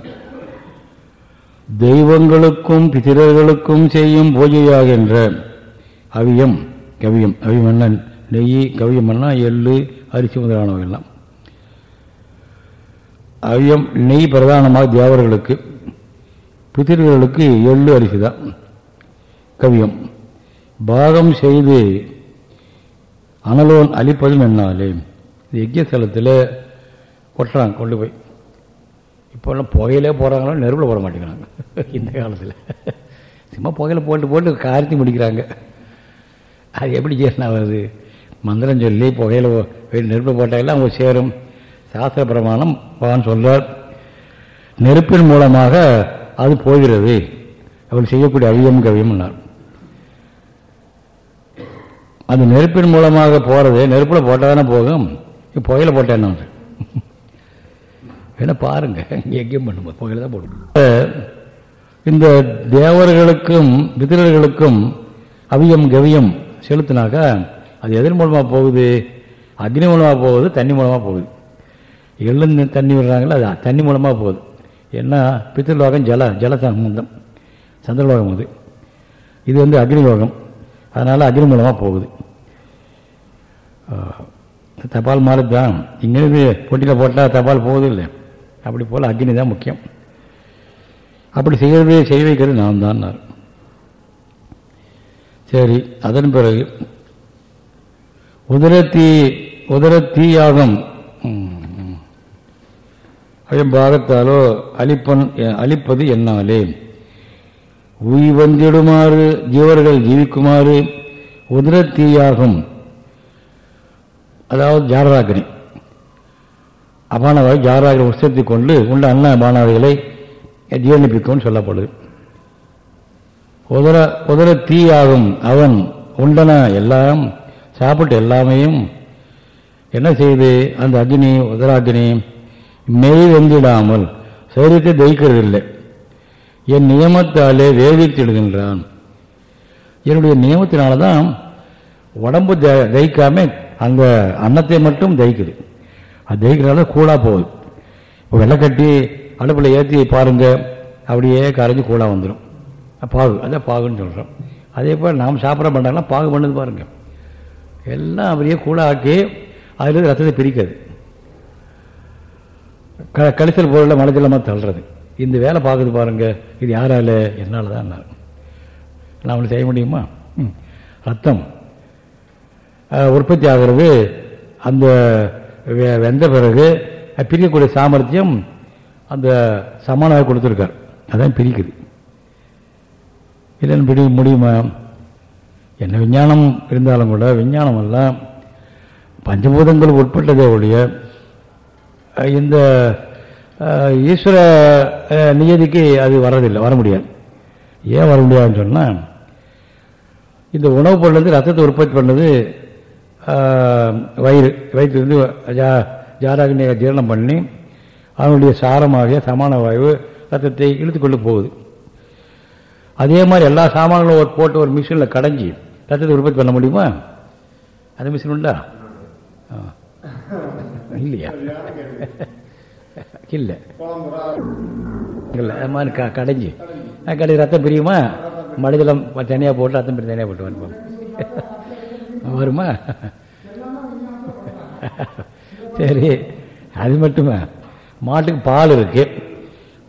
தெய்வங்களுக்கும் பிதிரர்களுக்கும் செய்யும் பூஜையாகின்ற அவியம் கவியம் அவிமன்னன் நெய் கவியமன்னா எள்ளு அரிசி முதலானவையெல்லாம் அவியம் நெய் பிரதானமாக தேவர்களுக்கு பிதிர்களுக்கு எள்ளு அரிசி தான் கவியம். பாகம் செய்து அனலோன் அழிப்பதும் என்னாலே? இது யஜ்யஸ்தலத்தில் கொட்டுறாங்க கொண்டு போய். இப்போல்லாம் புகையிலே போகிறாங்களோ நெருப்பில் போட மாட்டேங்கிறாங்க. இந்த காலத்தில். சும்மா புகையில போட்டு போட்டு கார்த்தி முடிக்கிறாங்க. அது எப்படி சேரணம் ஆகுது மந்திரம் சொல்லி புகையில நெருப்பில் போட்டாலும் அவங்க சேரும். சாஸ்திர பிரமாணம் பகவான் சொல்றார் நெருப்பின் மூலமாக அது போகிறது. அவள் செய்யக்கூடிய அவியம் கவியம்னார் அது நெருப்பின் மூலமாக போகிறது நெருப்பில் போட்டால் தானே போகும் புகையில போட்டேன் நான். வேணா பாருங்க எங்கேயும் பண்ணும்போது புகையில தான் போட்டு இந்த தேவர்களுக்கும் பிதிரர்களுக்கும் அவியம் கவியம் செலுத்தினாக்கா அது எதன் மூலமாக போகுது அக்னி மூலமாக போகுது தண்ணி மூலமாக போகுது. எள்ளு தண்ணி விடுறாங்களோ? அது தண்ணி மூலமாக போகுது. ஏன்னா பித்திருலோகம் ஜல ஜல சம்பந்தம் சந்திரலோகம் அது. இது வந்து அக்னிலோகம். அதனால் அக்னி மூலமாக போகுது. தபால் மாதிரி தான் இங்கேருந்து பொட்டியில் போட்டால் தபால் போகுது இல்லை அப்படி போல் அக்னி தான் முக்கியம். அப்படி செய்யவே செய்ய வைக்கிறது நான் தான் சரி அதன் பிறகு உதரத்தீ உதரத்தீயாகும் பாகத்தாலோ அழிப்பன் அழிப்பது என்னாலே? உய்வந்திடுமாறு ஜீவர்கள் ஜீவிக்குமாறு உதரத்தீயாகும் அதாவது ஜாரராக்கினி அபானவாய் ஜாராகிற உற்சத்தி கொண்டு உள்ள அன்ன அபானவைகளை ஜீவனிப்பிக்கும் சொல்லப்படுது. உதர உதர தீயாகும் அவன் உண்டன எல்லாம் சாப்பிட்டு எல்லாமையும் என்ன செய்து? அந்த அக்னி உதராக்னி மெய் வெந்திடாமல் சரீரத்தை தெய்க்கிறது இல்லை என் நியமத்தாலே வேதித்திடுகின்றான். என்னுடைய நியமத்தினால தான் உடம்பு த- தயிக்காம அந்த அன்னத்தை மட்டும் தயிக்குது அது தயிக்கிறனால கூழா போகுது. இப்போ வெள்ளை கட்டி அடுப்பில் ஏற்றி பாருங்க அப்படியே கரைஞ்சி கூழா வந்துடும் பாகு அதான் பாகுன்னு சொல்கிறோம் அதே போல் நாம் சாப்பிட பண்ணாங்கன்னா பாகு பண்ணது பாருங்கள் எல்லாம் அப்படியே கூழாக்கி அதில் ரத்தத்தை பிரிக்கிறது. க கழிச்சல் பொருளில் மனஜலமாக தள்ளுறது. இந்த வேலை பார்க்குது பாருங்கள் இது யாரால? என்னால் தான் நாம் செய்ய முடியுமா? ம். ரத்தம் உற்பத்தி ஆகிறது அந்த வெ- வெந்த பிறகு பிரிக்கக்கூடிய சாமர்த்தியம் அந்த சமானாக கொடுத்துருக்கார். அதான் பிரிக்குது. இல்லைன்னு பிடி முடியுமா? என்ன விஞ்ஞானம் இருந்தாலும் கூட விஞ்ஞானம் எல்லாம் பஞ்சபூதங்கள் உட்பட்டதே ஒழிய இந்த ஈஸ்வர நியதிக்கு அது வர்றதில்லை வர முடியாது. ஏன் வர முடியாதுன்னு சொன்னால் இந்த உணவுப் பொருள் வந்து ரத்தத்தை உற்பத்தி பண்ணது வயிறு. வயிற்றுலேருந்து ஜா ஜாராகினியை ஜீரணம் பண்ணி அவனுடைய சாரமாக சமான வாயு ரத்தத்தை இழுத்துக்கொண்டு போகுது. அதே மாதிரி எல்லா சாமான்களும் ஒரு போட்டு ஒரு மிஷினில் கடைஞ்சி ரத்தத்தை உற்பத்தி பண்ண முடியுமா? அந்த மிஷின் உண்டா? ஆ. இல்லையா? இல்லை. இல்லை அது க கடைஞ்சி. கடை ரத்தம் பிரியுமா? மடிதளம் தனியாக போட்டு ரத்தம் பிரி தனியாக போட்டு வருவோம் வருமா? சரி. அது மட்டுமா? மாட்டுக்கு பால் இருக்கு.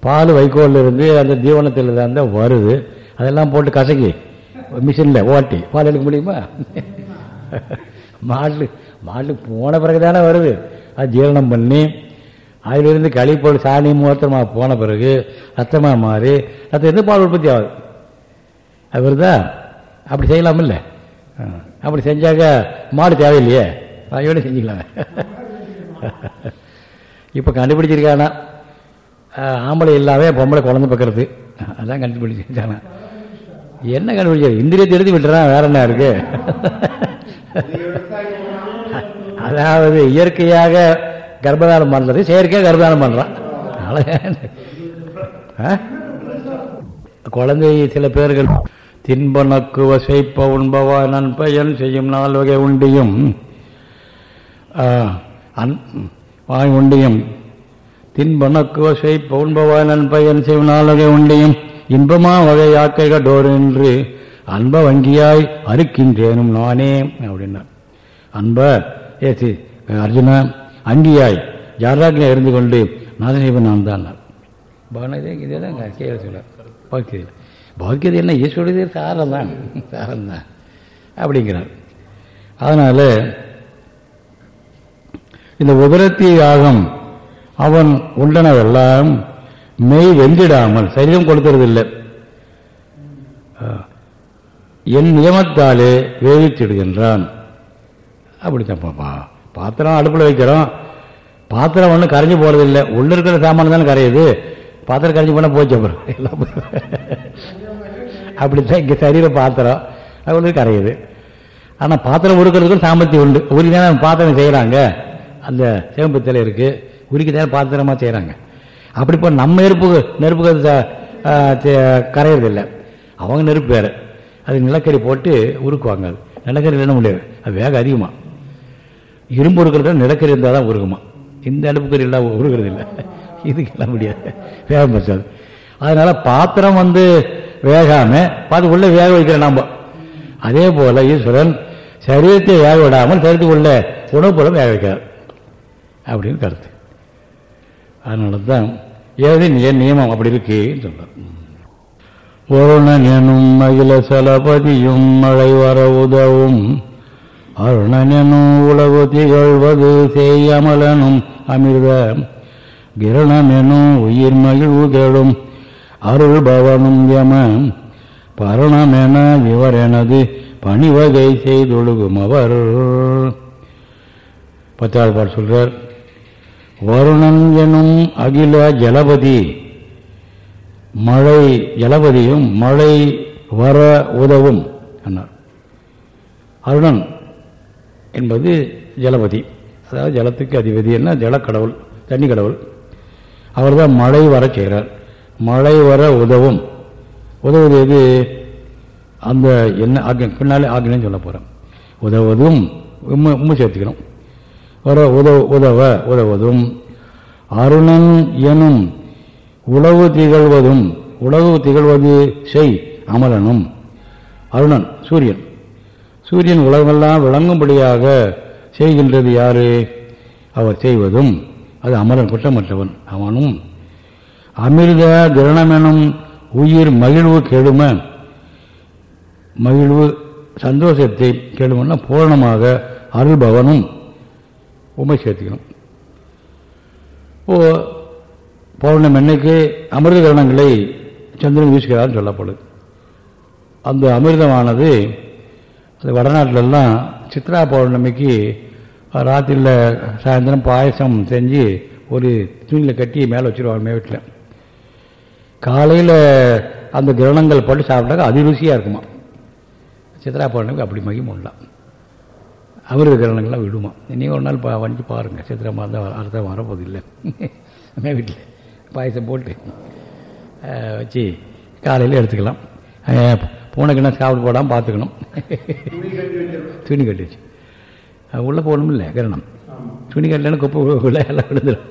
பால் வைக்கோல்ல இருந்து அந்த தீவனத்தில் இருந்து வருது. அதெல்லாம் போட்டு கசக்கி மிஷினில் ஓட்டி பால் எடுக்க முடியுமா? மாட்டு மாட்டுக்கு போன பிறகு தானே வருது. அது ஜீரணம் பண்ணி அதிலிருந்து கழிப்பொருள் சாணி மூத்திரமாக போன பிறகு ரத்தமாக மாறி ரத்தம் எந்த பால் உற்பத்தி ஆகுது. அது வருதா? அப்படி செய்யலாமில்ல இல்லை? அப்படி செஞ்சாக்க மாடு தேவையில்லையே. அதையோட செஞ்சுக்கலாங்க இப்போ கண்டுபிடிச்சிருக்கானா? ஆம்பளை இல்லாம பொம்பளை குழந்தை பக்கிறது. அதான் கண்டுபிடிச்சிருக்கானா? என்ன கண்டுபிடிச்சாரு இந்திரியத்தை எடுத்து விட்டுறான் வேற என்ன இருக்கு? அதாவது இயற்கையாக கர்ப்பதானம் பண்றது செயற்கையாக கர்ப்பதானம் பண்றான். ஆ? குழந்தை சில பேர்கள் தின்பனக்கு வசைப்ப உண்பவா நன்பயன் செய்யும் நாள் வகை உண்டியும். ஆ, அன்- வாய் உண்டியும். தின்பனக்கு வசைப்ப உண்பவா நன்பயன் செய்யும் நாள் வகை உண்டியும். இன்பமா வகை யாக்கைக டோர் என்று அன்ப வங்கியாய் அறுக்கின்றேனும் நானே அப்படின்னா அன்ப ஏ அர்ஜுனா அங்கியாய் ஜாராக்கில் இருந்து கொண்டு நாதநேபன் நான் தான் பகவனதே இதே தான் கீழே சொல்ல. பௌத்தியத்தில் பௌத்தியது என்ன ஈஸ்வரது சாரம் தான். சாரம் தான். அப்படிங்கிறார். அதனால இந்த உதரத்தி யாகம் அவன் உண்டனவெல்லாம் மெய் வெந்திடாமல் சரீரம் கொடுக்கறதில்லை என் நியமத்தாலே வேவிச்சிடுகின்றான் அப்படித்தான் பாப்பா. பாத்திரம் அடுப்பில் வைக்கிறோம். பாத்திரம் ஒன்றும் கரைஞ்சி போகிறதில்லை உள்ள இருக்கிற சாமான் தானே கரையுது. பாத்திரம் கரைஞ்சி போனால் போச்சு அப்புறம். எல்லாம் அப்படித்தான் இங்கே சரீர பாத்திரம் அது உள்ளே கரையுது. ஆனால் பாத்திரம் உருக்கிறதுக்கும் சாமர்த்தியம் உண்டு. உருக்கி தானே பாத்திரம் செய்கிறாங்க அந்த சேம்பத்தில் இருக்குது உருக்கி தானே பாத்திரமாக செய்கிறாங்க அப்படி இப்போ நம்ம நெருப்பு நெருப்புக்கு கரையிறதில்லை. அவங்க நெருப்பு வேறு. அது நிலக்கரி போட்டு உருக்குவாங்க. அது. நிலக்கரி என்ன முடியாது. அது வேகம் அதிகமாக இரும்பு உருக்கிறது நிலக்கரி இருந்தால் தான் உருகுமா? இந்த அடுப்புக்கறி எல்லாம் உருகிறது இல்லை. இதுக்கெல்லாம் முடியாது. வேகம் பச்சாது அதனால பாத்திரம் வந்து வேகாமல் பார்த்து உள்ளே வேக வைக்கிறேன் நம்ம அதே போல ஈஸ்வரன் சரீரத்தை வேக விடாமல் சரீரத்துக்குள்ள உணவு போல வேக வைக்கிறார். அப்படின்னு கருத்து. அதனால தான் ஏதே என் நியமம் அப்படி இருக்குன்னு சொல்றார். வருணன் எனும் மகிழ சலபதியும் மழை வர உதவும் அருணன் எனும் திகழ்வது செய்யமலனும் அமிர்த கிரணமெனும் உயிர் மகிழ்வு தேடும் அருள் பவனும் யம பரணமென இவரெனது எனது பணிவகை செய்தொழுகும் அவர். பத்தாவது பாட்டு சொல்றார் வருணன் எனும் அகில ஜலபதி மழை ஜலபதியும் மழை வர உதவும் என்னார் அருணன் என்பது ஜலபதி. அதாவது ஜலத்துக்கு அதிபதி என்ன? ஜலக்கடவுள் தண்ணி கடவுள் அவர் தான் மழை வர செய்கிறார். மழை வர உதவும். உதவுது எது? அந்த என்ன ஆக்னி பின்னாலே ஆக்னின்னு சொல்ல போகிறேன் உதவுவதும் உண்மை உண்மை சேர்த்துக்கணும். வர உதவ உதவ உதவுவதும் அருணன் எனும் உழவு திகழ்வதும் உழவு திகழ்வது செய் அமலனும். அருணன் சூரியன். சூரியன் உலகமெல்லாம் விளங்கும்படியாக செய்கின்றது யாரு? அவர் செய்வதும் அது அமரன் குற்றமற்றவன் அவனும். அமிர்த கிரணமெனும் உயிர் மகிழ்வு கெடும. மகிழ்வு சந்தோஷத்தை கெடுமன்னா பூரணமாக அருள்பவனும் உமை சேர்த்துக்கணும் ஓ பௌர்ணம் அன்னைக்கு அமிர்த கிரணங்களை சந்திரன் வீசுகிறார்னு சொல்லப்படுது. அந்த அமிர்தமானது அது வடநாட்டிலெல்லாம் சித்ரா பௌர்ணமிக்கு ராத்திரியில் சாயந்தரம் பாயசம் செஞ்சு ஒரு துணியில் கட்டி மேலே வச்சுருவாங்க மே வீட்டில் காலையில் அந்த கிரணங்கள் பட்டு சாப்பிட்டாக்க அதிருசியாக இருக்குமா. சித்ரா பௌர்ணமிக்கு அப்படி மகிம் உண்டாம் அமிர்த கிரணங்கள்லாம் விடுமா. நீங்கள் ஒரு நாள் பா வந்து பாருங்கள் சித்திரை மாதம் அர்த்தம் வரப்போது இல்லை. மே வீட்டில் பாயசம் போட்டு வச்சு காலையில் எடுத்துக்கலாம். அஹ், பூனைக்குன்னா சாப்பிட்டு போடாமல் பார்த்துக்கணும். துணி கட்டி வச்சிருக்கோம். துணி கட்டி வச்சு. அது உள்ளே போகணும் இல்லை கிரணம். துணி கட்டலன்னு குப்பை உள்ள எல்லாம் விழுந்துடும்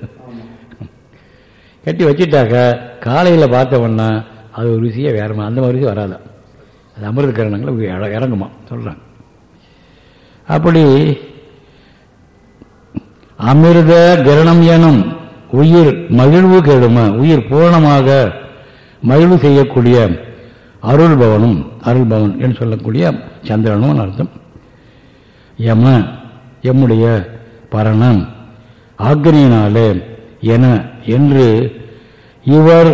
கட்டி வச்சிட்டாக்க காலையில் பார்த்தவொன்னா அது ஒரு ருசியே வேறமா அந்த மாதிரி ருசி வராது. அது அமிர்த கிரணங்களை இற- இறங்குமா? சொல்கிறாங்க அப்படி அமிர்த கிரணம் எனும் உயிர் மகிழ்வு கெடும உயிர் பூரணமாக மகிழ்வு செய்யக்கூடிய அருள்பவனும் அருள்பவன் என்று சொல்லக்கூடிய சந்திரனும் அர்த்தம். யம எம்முடைய பரணம் ஆக்னியினாலே என என்று இவர்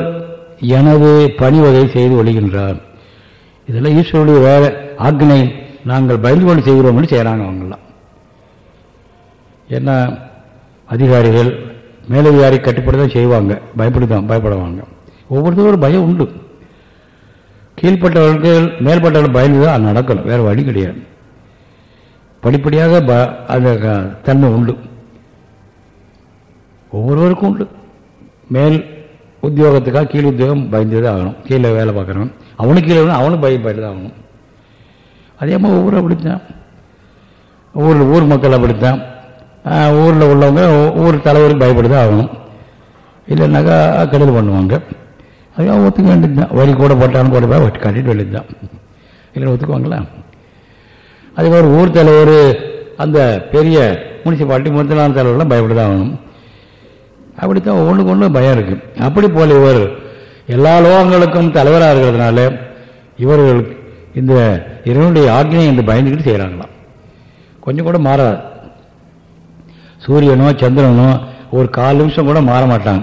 எனது பணிவதை செய்து ஒழிகின்றார் இதெல்லாம் ஈஸ்வருடைய வேற ஆக்னை நாங்கள் பயந்து கொண்டு செய்கிறோம்னு செய்கிறாங்க அவங்கெல்லாம். ஏன்னா அதிகாரிகள் மேலதிகாரி கட்டுப்படி தான் செய்வாங்க பயப்படுதான் பயப்படுவாங்க. ஒவ்வொருத்தரும் ஒரு பயம் உண்டு. கீழ்பட்டவர்களுக்கு மேல்பட்டவர்கள் பயந்து அது நடக்கணும். வேறு வழி கிடையாது. படிப்படியாக ப அந்த தன்மை உண்டு. ஒவ்வொருவருக்கும் உண்டு. மேல் உத்தியோகத்துக்காக கீழ் உத்தியோகம் பயந்து தான் ஆகணும். கீழே வேலை பார்க்குறவன். அவனுக்கு கீழே அவனும் பயம் பயந்து தான் ஆகணும். அதே மாதிரி ஒவ்வொரு அப்படித்தான். ஊரில் ஊர் மக்கள் அப்படித்தான். ஊரில் உள்ளவங்க ஊர் தலைவருக்கு பயப்படுதான் ஆகணும். இல்லைன்னாக்கா கெடுதல் பண்ணுவாங்க. அதையும் ஒத்துக்க வேண்டியது தான் வரி கூட போட்டாலும் கூட போய் கட்டிட்டு வேண்டியது தான் இல்லை ஒத்துக்குவாங்களா அதே மாதிரி ஊர் தலைவர் அந்த பெரிய முனிசிபாலிட்டி முதலான தலைவர்லாம் பயப்படுதான் ஆகணும் அப்படித்தான் ஒவ்வொன்றுக்கு ஒன்று பயம் இருக்கு அப்படி போல இவர் எல்லா லோகங்களுக்கும் தலைவராக இருக்கிறதுனால இவர்கள் இந்த இறைவனுடைய ஆக்னியை இந்த பயந்துக்கிட்டு செய்கிறாங்களாம் கொஞ்சம் கூட மாறாது சூரியனோ சந்திரனோ ஒரு கால் நிமிஷம் கூட மாற மாட்டாங்க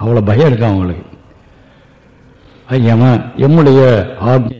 அவ்வளோ பயம் இருக்கும் அவங்களுக்கு ஐயமா எம்முடைய ஆக்னி